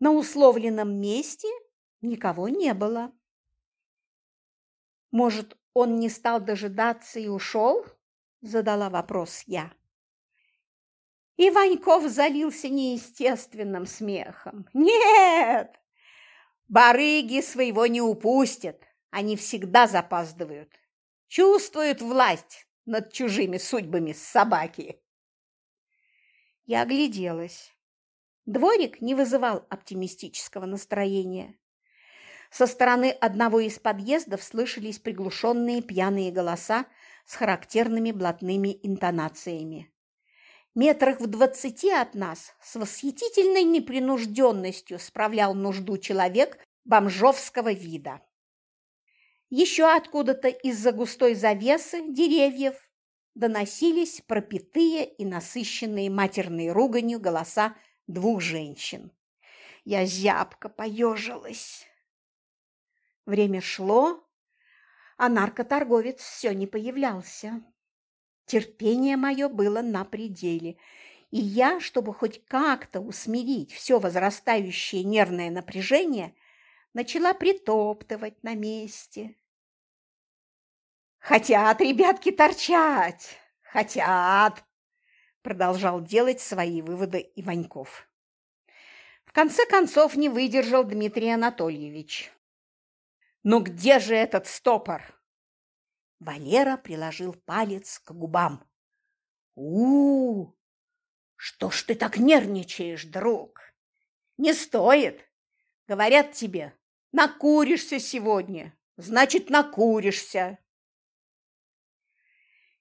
На условленном месте никого не было. «Может, он не стал дожидаться и ушел?» – задала вопрос я. И Ваньков залился неестественным смехом. «Нет! Барыги своего не упустят, они всегда запаздывают, чувствуют власть над чужими судьбами собаки». Я огляделась. Дворик не вызывал оптимистического настроения. Со стороны одного из подъездов слышались приглушенные пьяные голоса с характерными блатными интонациями. Метрах в двадцати от нас с восхитительной непринужденностью справлял нужду человек бомжовского вида. Еще откуда-то из-за густой завесы деревьев доносились пропитые и насыщенные матерной руганью голоса двух женщин. Я зябко поежилась. Время шло, а наркоторговец все не появлялся. Терпение мое было на пределе, и я, чтобы хоть как-то усмирить все возрастающее нервное напряжение, начала притоптывать на месте. «Хотят ребятки торчать! Хотят!» продолжал делать свои выводы Иваньков. В конце концов не выдержал Дмитрий Анатольевич. «Ну где же этот стопор?» Валера приложил палец к губам. у, -у, -у Что ж ты так нервничаешь, друг? Не стоит. Говорят тебе, накуришься сегодня, значит, накуришься.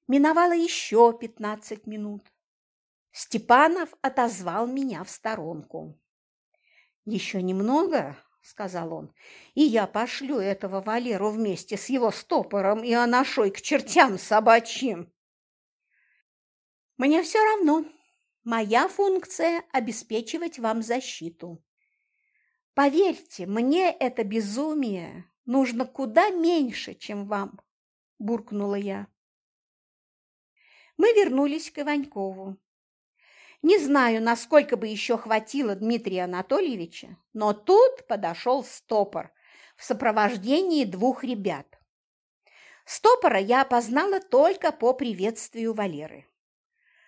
Миновало еще пятнадцать минут. Степанов отозвал меня в сторонку. «Еще немного, — сказал он, — и я пошлю этого Валеру вместе с его стопором и анашой к чертям собачьим. Мне все равно. Моя функция – обеспечивать вам защиту. Поверьте, мне это безумие нужно куда меньше, чем вам, – буркнула я. Мы вернулись к Иванькову. Не знаю, насколько бы еще хватило Дмитрия Анатольевича, но тут подошел стопор в сопровождении двух ребят. Стопора я опознала только по приветствию Валеры.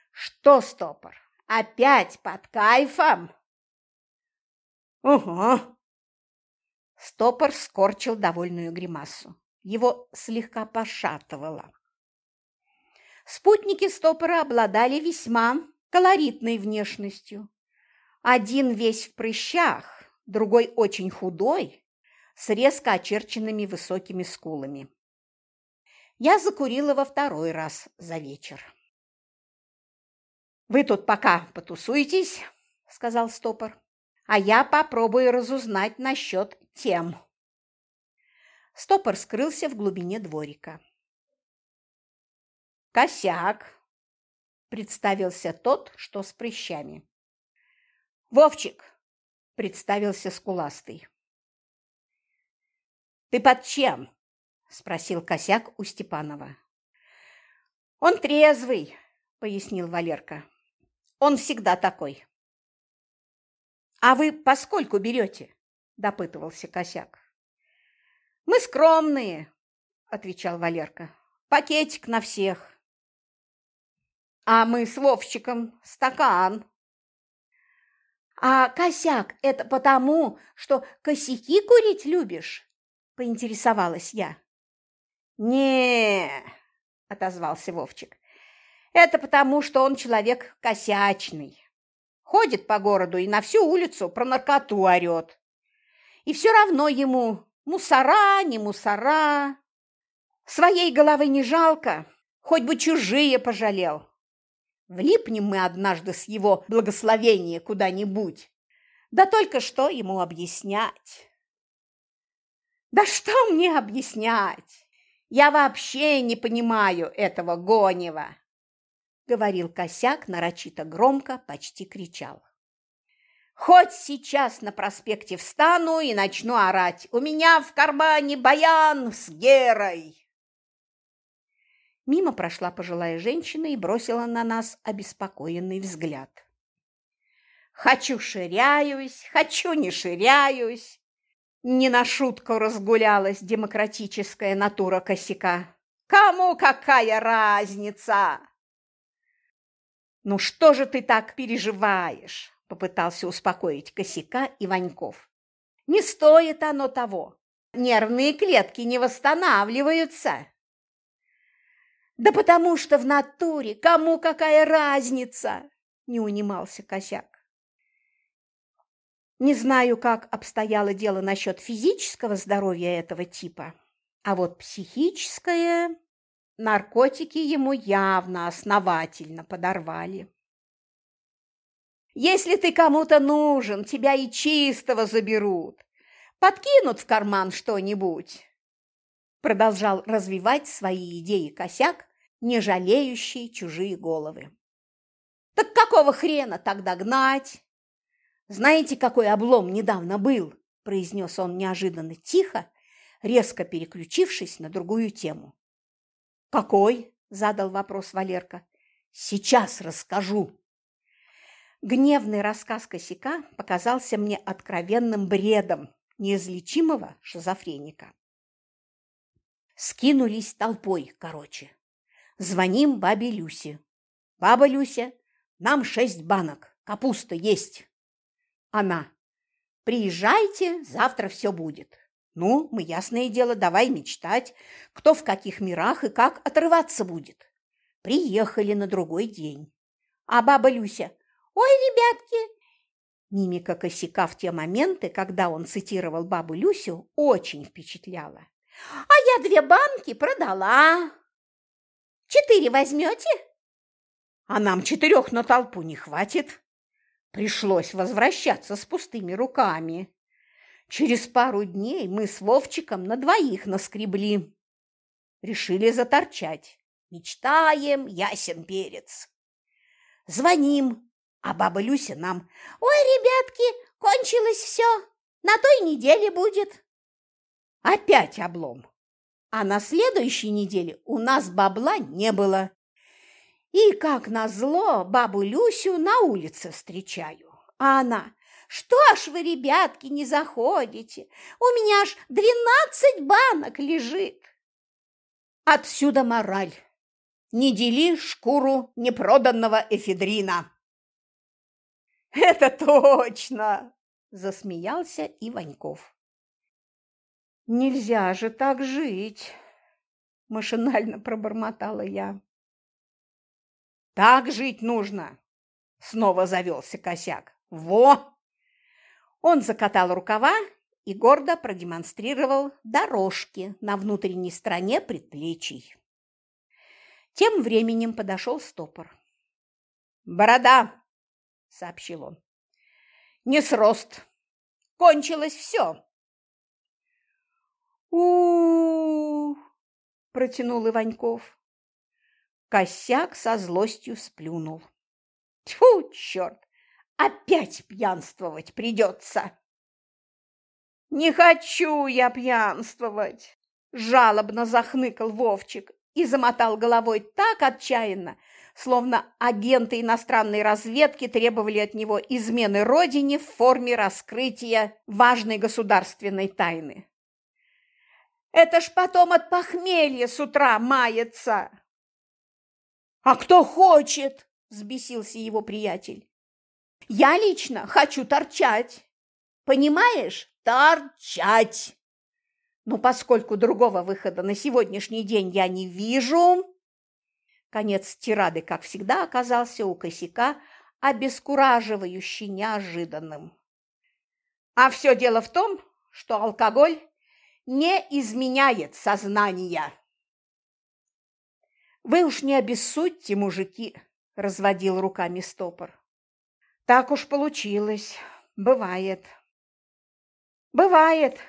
«Что, стопор, опять под кайфом?» «Угу». Стопор скорчил довольную гримасу. Его слегка пошатывало. Спутники стопора обладали весьма колоритной внешностью. Один весь в прыщах, другой очень худой, с резко очерченными высокими скулами. Я закурила во второй раз за вечер. «Вы тут пока потусуйтесь», – сказал стопор, – «а я попробую разузнать насчет тем». Стопор скрылся в глубине дворика. «Косяк!» – представился тот, что с прыщами. «Вовчик!» – представился скуластый. «Ты под чем?» – спросил Косяк у Степанова. «Он трезвый», – пояснил Валерка. «Он всегда такой». «А вы поскольку берете?» – допытывался Косяк. «Мы скромные», – отвечал Валерка. «Пакетик на всех». А мы с Вовчиком стакан. А косяк – это потому, что косяки курить любишь? Поинтересовалась я. не отозвался Вовчик. Это потому, что он человек косячный. Ходит по городу и на всю улицу про наркоту орет. И все равно ему мусора, не мусора. Своей головы не жалко, хоть бы чужие пожалел. Влипнем мы однажды с его благословения куда-нибудь. Да только что ему объяснять? Да что мне объяснять? Я вообще не понимаю этого Гонева, говорил Косяк нарочито громко, почти кричал. Хоть сейчас на проспекте встану и начну орать. У меня в кармане баян с Герой. Мимо прошла пожилая женщина и бросила на нас обеспокоенный взгляд. Хочу ширяюсь, хочу не ширяюсь. Не на шутку разгулялась демократическая натура косяка. Кому какая разница? Ну что же ты так переживаешь? Попытался успокоить косяка Иваньков. Не стоит оно того. Нервные клетки не восстанавливаются. Да потому что в натуре кому какая разница? Не унимался косяк. Не знаю, как обстояло дело насчет физического здоровья этого типа, а вот психическое наркотики ему явно основательно подорвали. Если ты кому-то нужен, тебя и чистого заберут, подкинут в карман что-нибудь продолжал развивать свои идеи косяк, не жалеющий чужие головы. Так какого хрена тогда гнать? Знаете, какой облом недавно был? произнес он неожиданно тихо, резко переключившись на другую тему. Какой? задал вопрос Валерка. Сейчас расскажу. Гневный рассказ косяка показался мне откровенным бредом неизлечимого шизофреника. Скинулись толпой, короче. Звоним бабе Люсе. Баба Люся, нам шесть банок, капуста есть. Она. Приезжайте, завтра все будет. Ну, мы, ясное дело, давай мечтать, кто в каких мирах и как отрываться будет. Приехали на другой день. А баба Люся. Ой, ребятки, Мимика косяка в те моменты, когда он цитировал бабу Люсю, очень впечатляла. А я две банки продала. Четыре возьмете? А нам четырех на толпу не хватит. Пришлось возвращаться с пустыми руками. Через пару дней мы с Вовчиком на двоих наскребли. Решили заторчать. Мечтаем, ясен перец. Звоним, а баба Люся нам. Ой, ребятки, кончилось все, на той неделе будет. Опять облом. А на следующей неделе у нас бабла не было. И, как назло, бабу Люсю на улице встречаю. А она, что ж вы, ребятки, не заходите? У меня аж двенадцать банок лежит. Отсюда мораль. Не дели шкуру непроданного эфедрина. Это точно, засмеялся Иваньков. Нельзя же так жить, машинально пробормотала я. Так жить нужно, снова завелся косяк. Во! Он закатал рукава и гордо продемонстрировал дорожки на внутренней стороне предплечий. Тем временем подошел стопор. «Борода!» – сообщил он. «Не с рост. Кончилось все!» У, протянул Иваньков. Косяк со злостью сплюнул. Тьфу, черт! Опять пьянствовать придется. Не хочу я пьянствовать, жалобно захныкал Вовчик и замотал головой так отчаянно, словно агенты иностранной разведки требовали от него измены родине в форме раскрытия важной государственной тайны. Это ж потом от похмелья с утра мается. А кто хочет, взбесился его приятель. Я лично хочу торчать. Понимаешь? Торчать. Но поскольку другого выхода на сегодняшний день я не вижу, конец тирады, как всегда, оказался у косяка обескураживающе неожиданным. А все дело в том, что алкоголь не изменяет сознания. Вы уж не обессудьте, мужики, разводил руками стопор. Так уж получилось. Бывает. Бывает,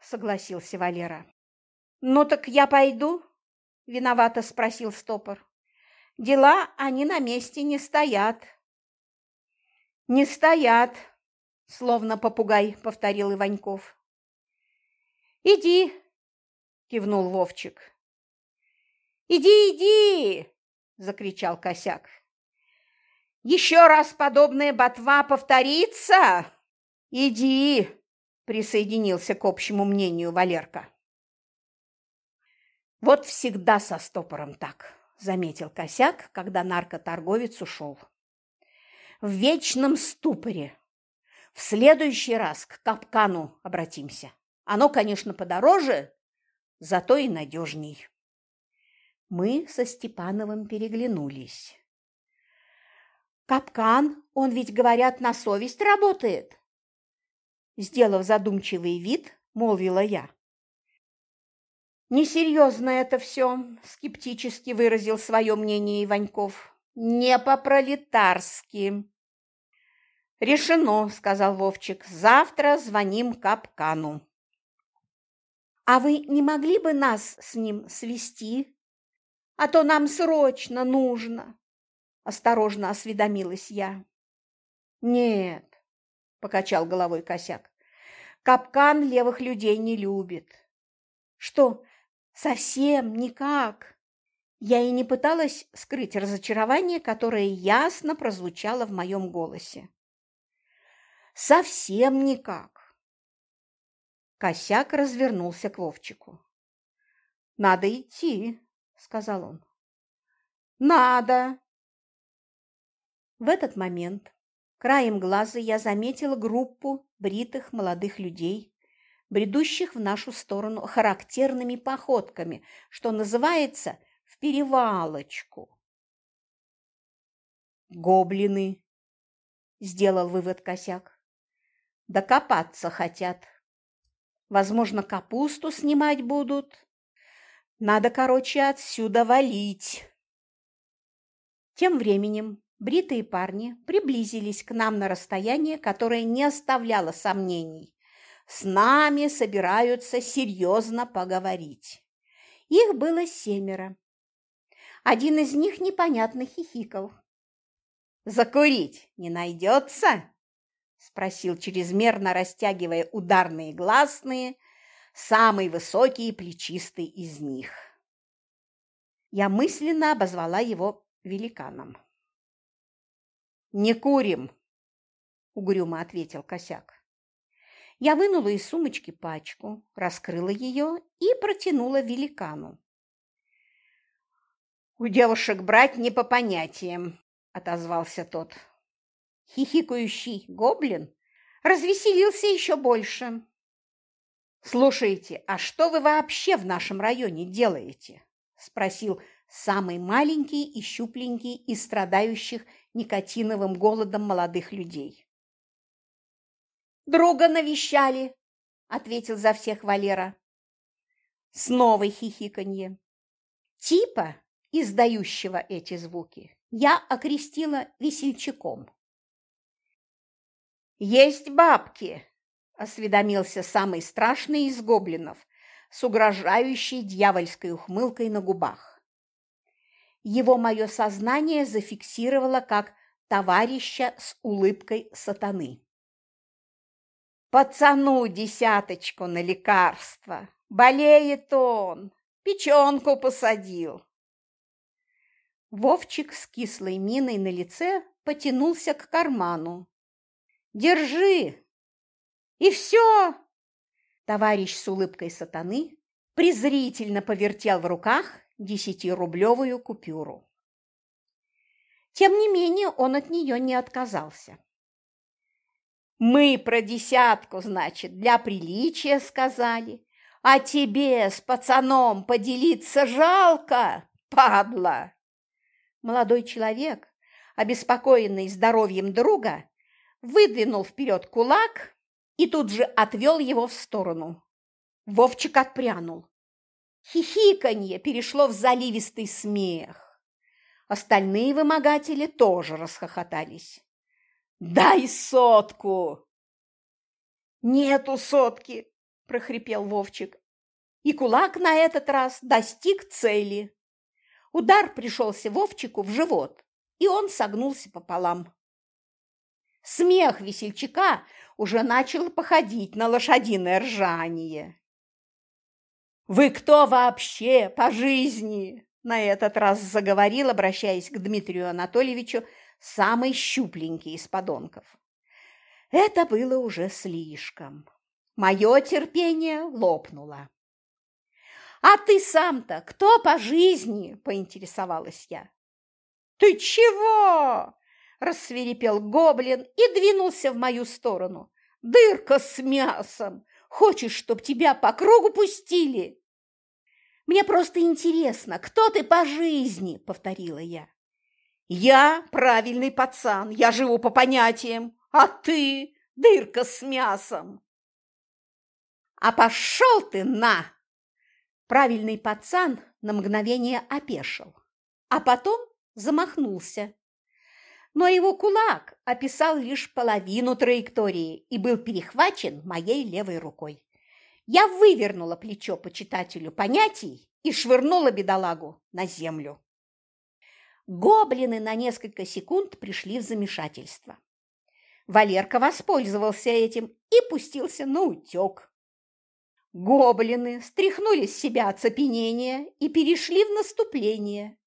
согласился Валера. Ну так я пойду, виновато спросил стопор. Дела они на месте не стоят. Не стоят, словно попугай, повторил Иваньков. Иди, кивнул Вовчик. Иди, иди, закричал Косяк. Еще раз подобная ботва повторится? Иди, присоединился к общему мнению Валерка. Вот всегда со стопором так, заметил Косяк, когда наркоторговец ушел. В вечном ступоре. В следующий раз к капкану обратимся. Оно, конечно, подороже, зато и надежней. Мы со Степановым переглянулись. Капкан, он ведь, говорят, на совесть работает. Сделав задумчивый вид, молвила я. Несерьезно это все, скептически выразил свое мнение Иваньков. Не по-пролетарски. Решено, сказал Вовчик. Завтра звоним Капкану. А вы не могли бы нас с ним свести? А то нам срочно нужно осторожно осведомилась я. Нет, покачал головой косяк. Капкан левых людей не любит. Что, совсем никак? Я и не пыталась скрыть разочарование, которое ясно прозвучало в моем голосе. Совсем никак. Косяк развернулся к Вовчику. «Надо идти», — сказал он. «Надо», в этот момент краем глаза я заметила группу бритых молодых людей, бредущих в нашу сторону характерными походками, что называется, в перевалочку. «Гоблины», – сделал вывод косяк. «Докопаться хотят. Возможно, капусту снимать будут. Надо, короче, отсюда валить». Тем временем бритые парни приблизились к нам на расстояние, которое не оставляло сомнений. С нами собираются серьезно поговорить. Их было семеро. Один из них непонятно хихикал. «Закурить не найдется?» – спросил чрезмерно растягивая ударные гласные, самый высокий и плечистый из них. Я мысленно обозвала его великаном. «Не курим!» – угрюмо ответил косяк. Я вынула из сумочки пачку, раскрыла ее и протянула великану. «У девушек брать не по понятиям», – отозвался тот. Хихикающий гоблин развеселился еще больше. «Слушайте, а что вы вообще в нашем районе делаете?» – спросил самый маленький и щупленький из страдающих никотиновым голодом молодых людей. «Друга навещали», – ответил за всех Валера. Снова хихиканье. Типа, издающего эти звуки, я окрестила весельчаком. «Есть бабки!» – осведомился самый страшный из гоблинов с угрожающей дьявольской ухмылкой на губах. Его мое сознание зафиксировало как товарища с улыбкой сатаны. «Пацану десяточку на лекарство! Болеет он! Печенку посадил!» Вовчик с кислой миной на лице потянулся к карману. «Держи!» «И все!» Товарищ с улыбкой сатаны презрительно повертел в руках десятирублевую купюру. Тем не менее он от нее не отказался. «Мы про десятку, значит, для приличия сказали, а тебе с пацаном поделиться жалко, падла!» Молодой человек, обеспокоенный здоровьем друга, выдвинул вперед кулак и тут же отвел его в сторону. Вовчик отпрянул. Хихиканье перешло в заливистый смех. Остальные вымогатели тоже расхохотались. «Дай сотку!» «Нету сотки!» – прохрипел Вовчик. И кулак на этот раз достиг цели. Удар пришелся Вовчику в живот, и он согнулся пополам. Смех весельчака уже начал походить на лошадиное ржание. «Вы кто вообще по жизни?» На этот раз заговорил, обращаясь к Дмитрию Анатольевичу, самый щупленький из подонков. Это было уже слишком. Мое терпение лопнуло. «А ты сам-то кто по жизни?» – поинтересовалась я. «Ты чего?» – рассверепел гоблин и двинулся в мою сторону. «Дырка с мясом! Хочешь, чтоб тебя по кругу пустили?» «Мне просто интересно, кто ты по жизни?» – повторила я. «Я правильный пацан, я живу по понятиям, а ты – дырка с мясом!» «А пошел ты на!» Правильный пацан на мгновение опешил, а потом замахнулся но его кулак описал лишь половину траектории и был перехвачен моей левой рукой. Я вывернула плечо почитателю понятий и швырнула бедолагу на землю. Гоблины на несколько секунд пришли в замешательство. Валерка воспользовался этим и пустился на утек. Гоблины стряхнули с себя оцепенение и перешли в наступление.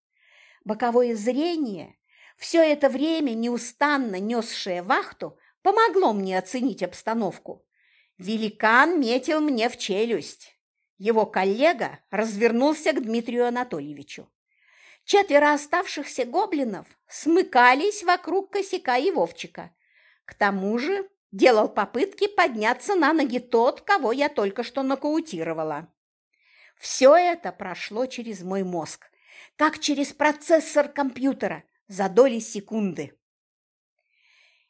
Боковое зрение все это время неустанно несшее вахту помогло мне оценить обстановку. Великан метил мне в челюсть. Его коллега развернулся к Дмитрию Анатольевичу. Четверо оставшихся гоблинов смыкались вокруг косяка и Вовчика. К тому же делал попытки подняться на ноги тот, кого я только что нокаутировала. Все это прошло через мой мозг, как через процессор компьютера – за доли секунды.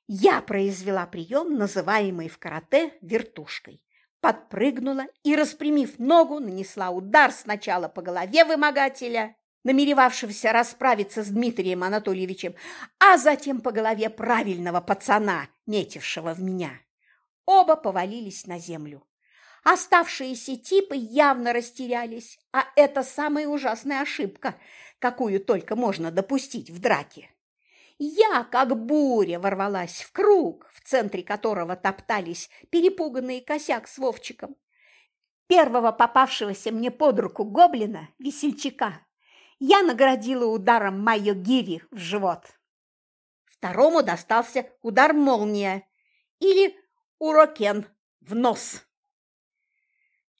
Я произвела прием, называемый в карате вертушкой, подпрыгнула и, распрямив ногу, нанесла удар сначала по голове вымогателя, намеревавшегося расправиться с Дмитрием Анатольевичем, а затем по голове правильного пацана, метившего в меня. Оба повалились на землю. Оставшиеся типы явно растерялись, а это самая ужасная ошибка – какую только можно допустить в драке. Я, как буря, ворвалась в круг, в центре которого топтались перепуганные косяк с Вовчиком. Первого попавшегося мне под руку гоблина, весельчака, я наградила ударом Майо Гири в живот. Второму достался удар молния или урокен в нос.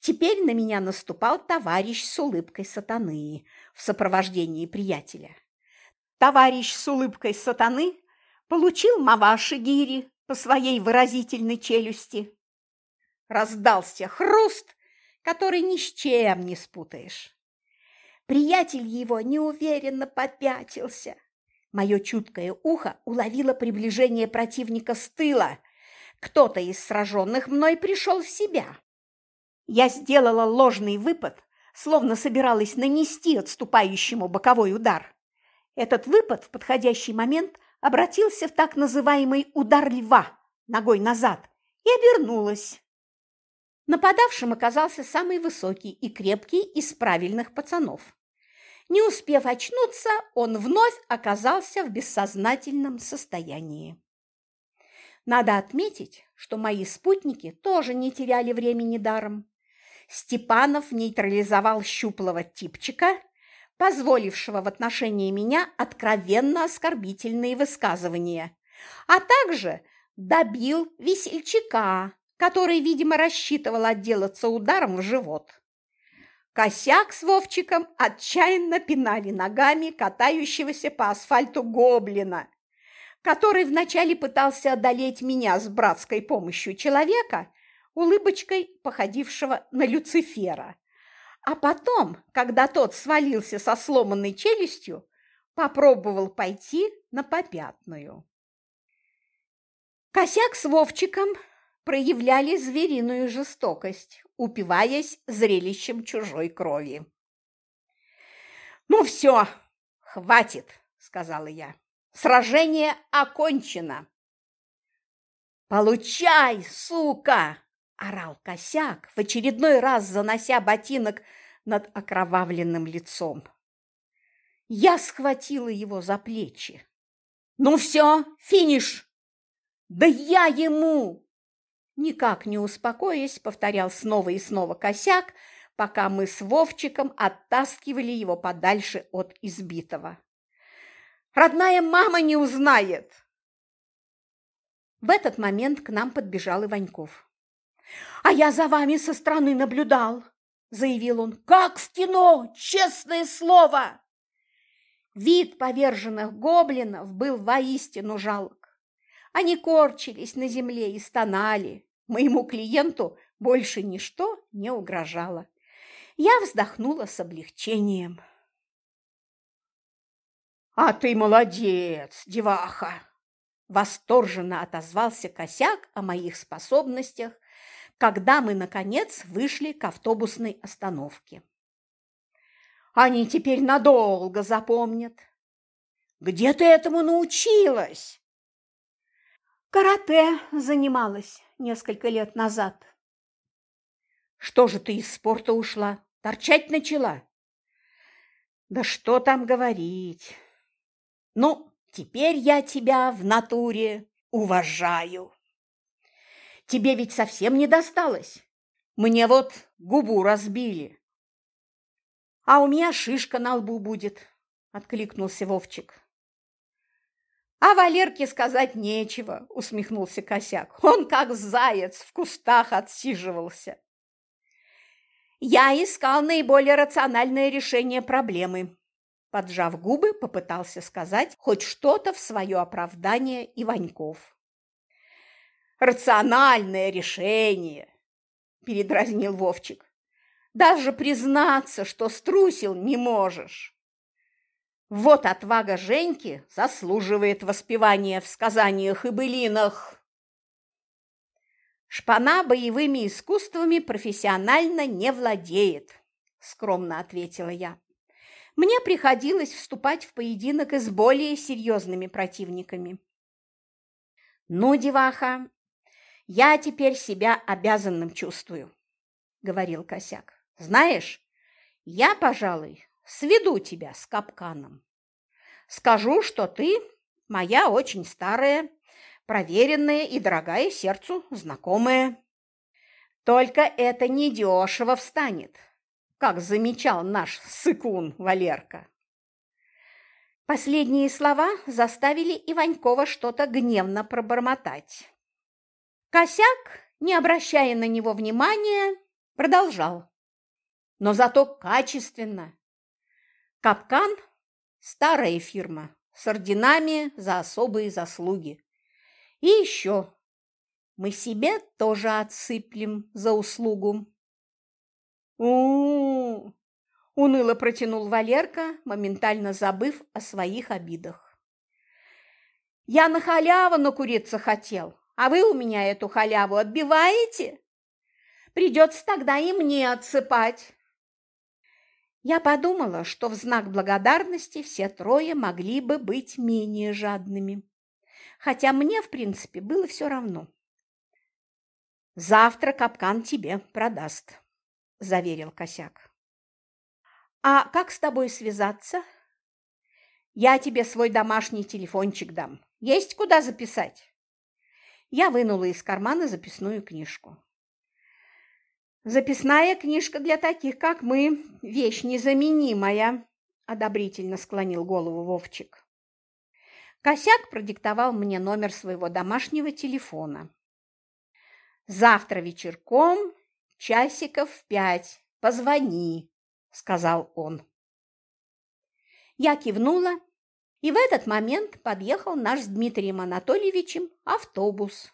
Теперь на меня наступал товарищ с улыбкой сатаны в сопровождении приятеля. Товарищ с улыбкой сатаны получил маваши гири по своей выразительной челюсти. Раздался хруст, который ни с чем не спутаешь. Приятель его неуверенно попятился. Мое чуткое ухо уловило приближение противника с тыла. Кто-то из сраженных мной пришел в себя. Я сделала ложный выпад, словно собиралась нанести отступающему боковой удар. Этот выпад в подходящий момент обратился в так называемый удар льва ногой назад и обернулась. Нападавшим оказался самый высокий и крепкий из правильных пацанов. Не успев очнуться, он вновь оказался в бессознательном состоянии. Надо отметить, что мои спутники тоже не теряли времени даром. Степанов нейтрализовал щуплого типчика, позволившего в отношении меня откровенно оскорбительные высказывания, а также добил весельчака, который, видимо, рассчитывал отделаться ударом в живот. Косяк с Вовчиком отчаянно пинали ногами катающегося по асфальту гоблина, который вначале пытался одолеть меня с братской помощью человека, улыбочкой походившего на Люцифера. А потом, когда тот свалился со сломанной челюстью, попробовал пойти на попятную. Косяк с Вовчиком проявляли звериную жестокость, упиваясь зрелищем чужой крови. «Ну все, хватит!» – сказала я. «Сражение окончено!» «Получай, сука!» Орал косяк, в очередной раз занося ботинок над окровавленным лицом. Я схватила его за плечи. «Ну все, финиш!» «Да я ему!» Никак не успокоясь, повторял снова и снова косяк, пока мы с Вовчиком оттаскивали его подальше от избитого. «Родная мама не узнает!» В этот момент к нам подбежал Иваньков. «А я за вами со стороны наблюдал», – заявил он. «Как в кино, честное слово!» Вид поверженных гоблинов был воистину жалок. Они корчились на земле и стонали. Моему клиенту больше ничто не угрожало. Я вздохнула с облегчением. «А ты молодец, деваха!» Восторженно отозвался косяк о моих способностях когда мы, наконец, вышли к автобусной остановке. Они теперь надолго запомнят. Где ты этому научилась? Карате занималась несколько лет назад. Что же ты из спорта ушла? Торчать начала? Да что там говорить. Ну, теперь я тебя в натуре уважаю. Тебе ведь совсем не досталось. Мне вот губу разбили. А у меня шишка на лбу будет, откликнулся Вовчик. А Валерке сказать нечего, усмехнулся Косяк. Он как заяц в кустах отсиживался. Я искал наиболее рациональное решение проблемы. Поджав губы, попытался сказать хоть что-то в свое оправдание Иваньков рациональное решение, передразнил Вовчик. Даже признаться, что струсил, не можешь. Вот отвага Женьки заслуживает воспевания в сказаниях и былинах. Шпана боевыми искусствами профессионально не владеет, скромно ответила я. Мне приходилось вступать в поединок и с более серьезными противниками. Ну, деваха, я теперь себя обязанным чувствую, говорил Косяк. Знаешь, я, пожалуй, сведу тебя с капканом. Скажу, что ты моя очень старая, проверенная и дорогая сердцу знакомая. Только это недешево встанет, как замечал наш сыкун Валерка. Последние слова заставили Иванькова что-то гневно пробормотать. Косяк, не обращая на него внимания, продолжал. Но зато качественно. Капкан – старая фирма с орденами за особые заслуги. И еще мы себе тоже отсыплем за услугу. у, -у, -у уныло протянул Валерка, моментально забыв о своих обидах. Я на халяву накуриться хотел, а вы у меня эту халяву отбиваете? Придется тогда и мне отсыпать. Я подумала, что в знак благодарности все трое могли бы быть менее жадными, хотя мне, в принципе, было все равно. Завтра капкан тебе продаст, заверил Косяк. А как с тобой связаться? Я тебе свой домашний телефончик дам. Есть куда записать? Я вынула из кармана записную книжку. Записная книжка для таких, как мы, вещь незаменимая, одобрительно склонил голову Вовчик. Косяк продиктовал мне номер своего домашнего телефона. Завтра вечерком, часиков в пять, позвони, сказал он. Я кивнула, и в этот момент подъехал наш с Дмитрием Анатольевичем автобус.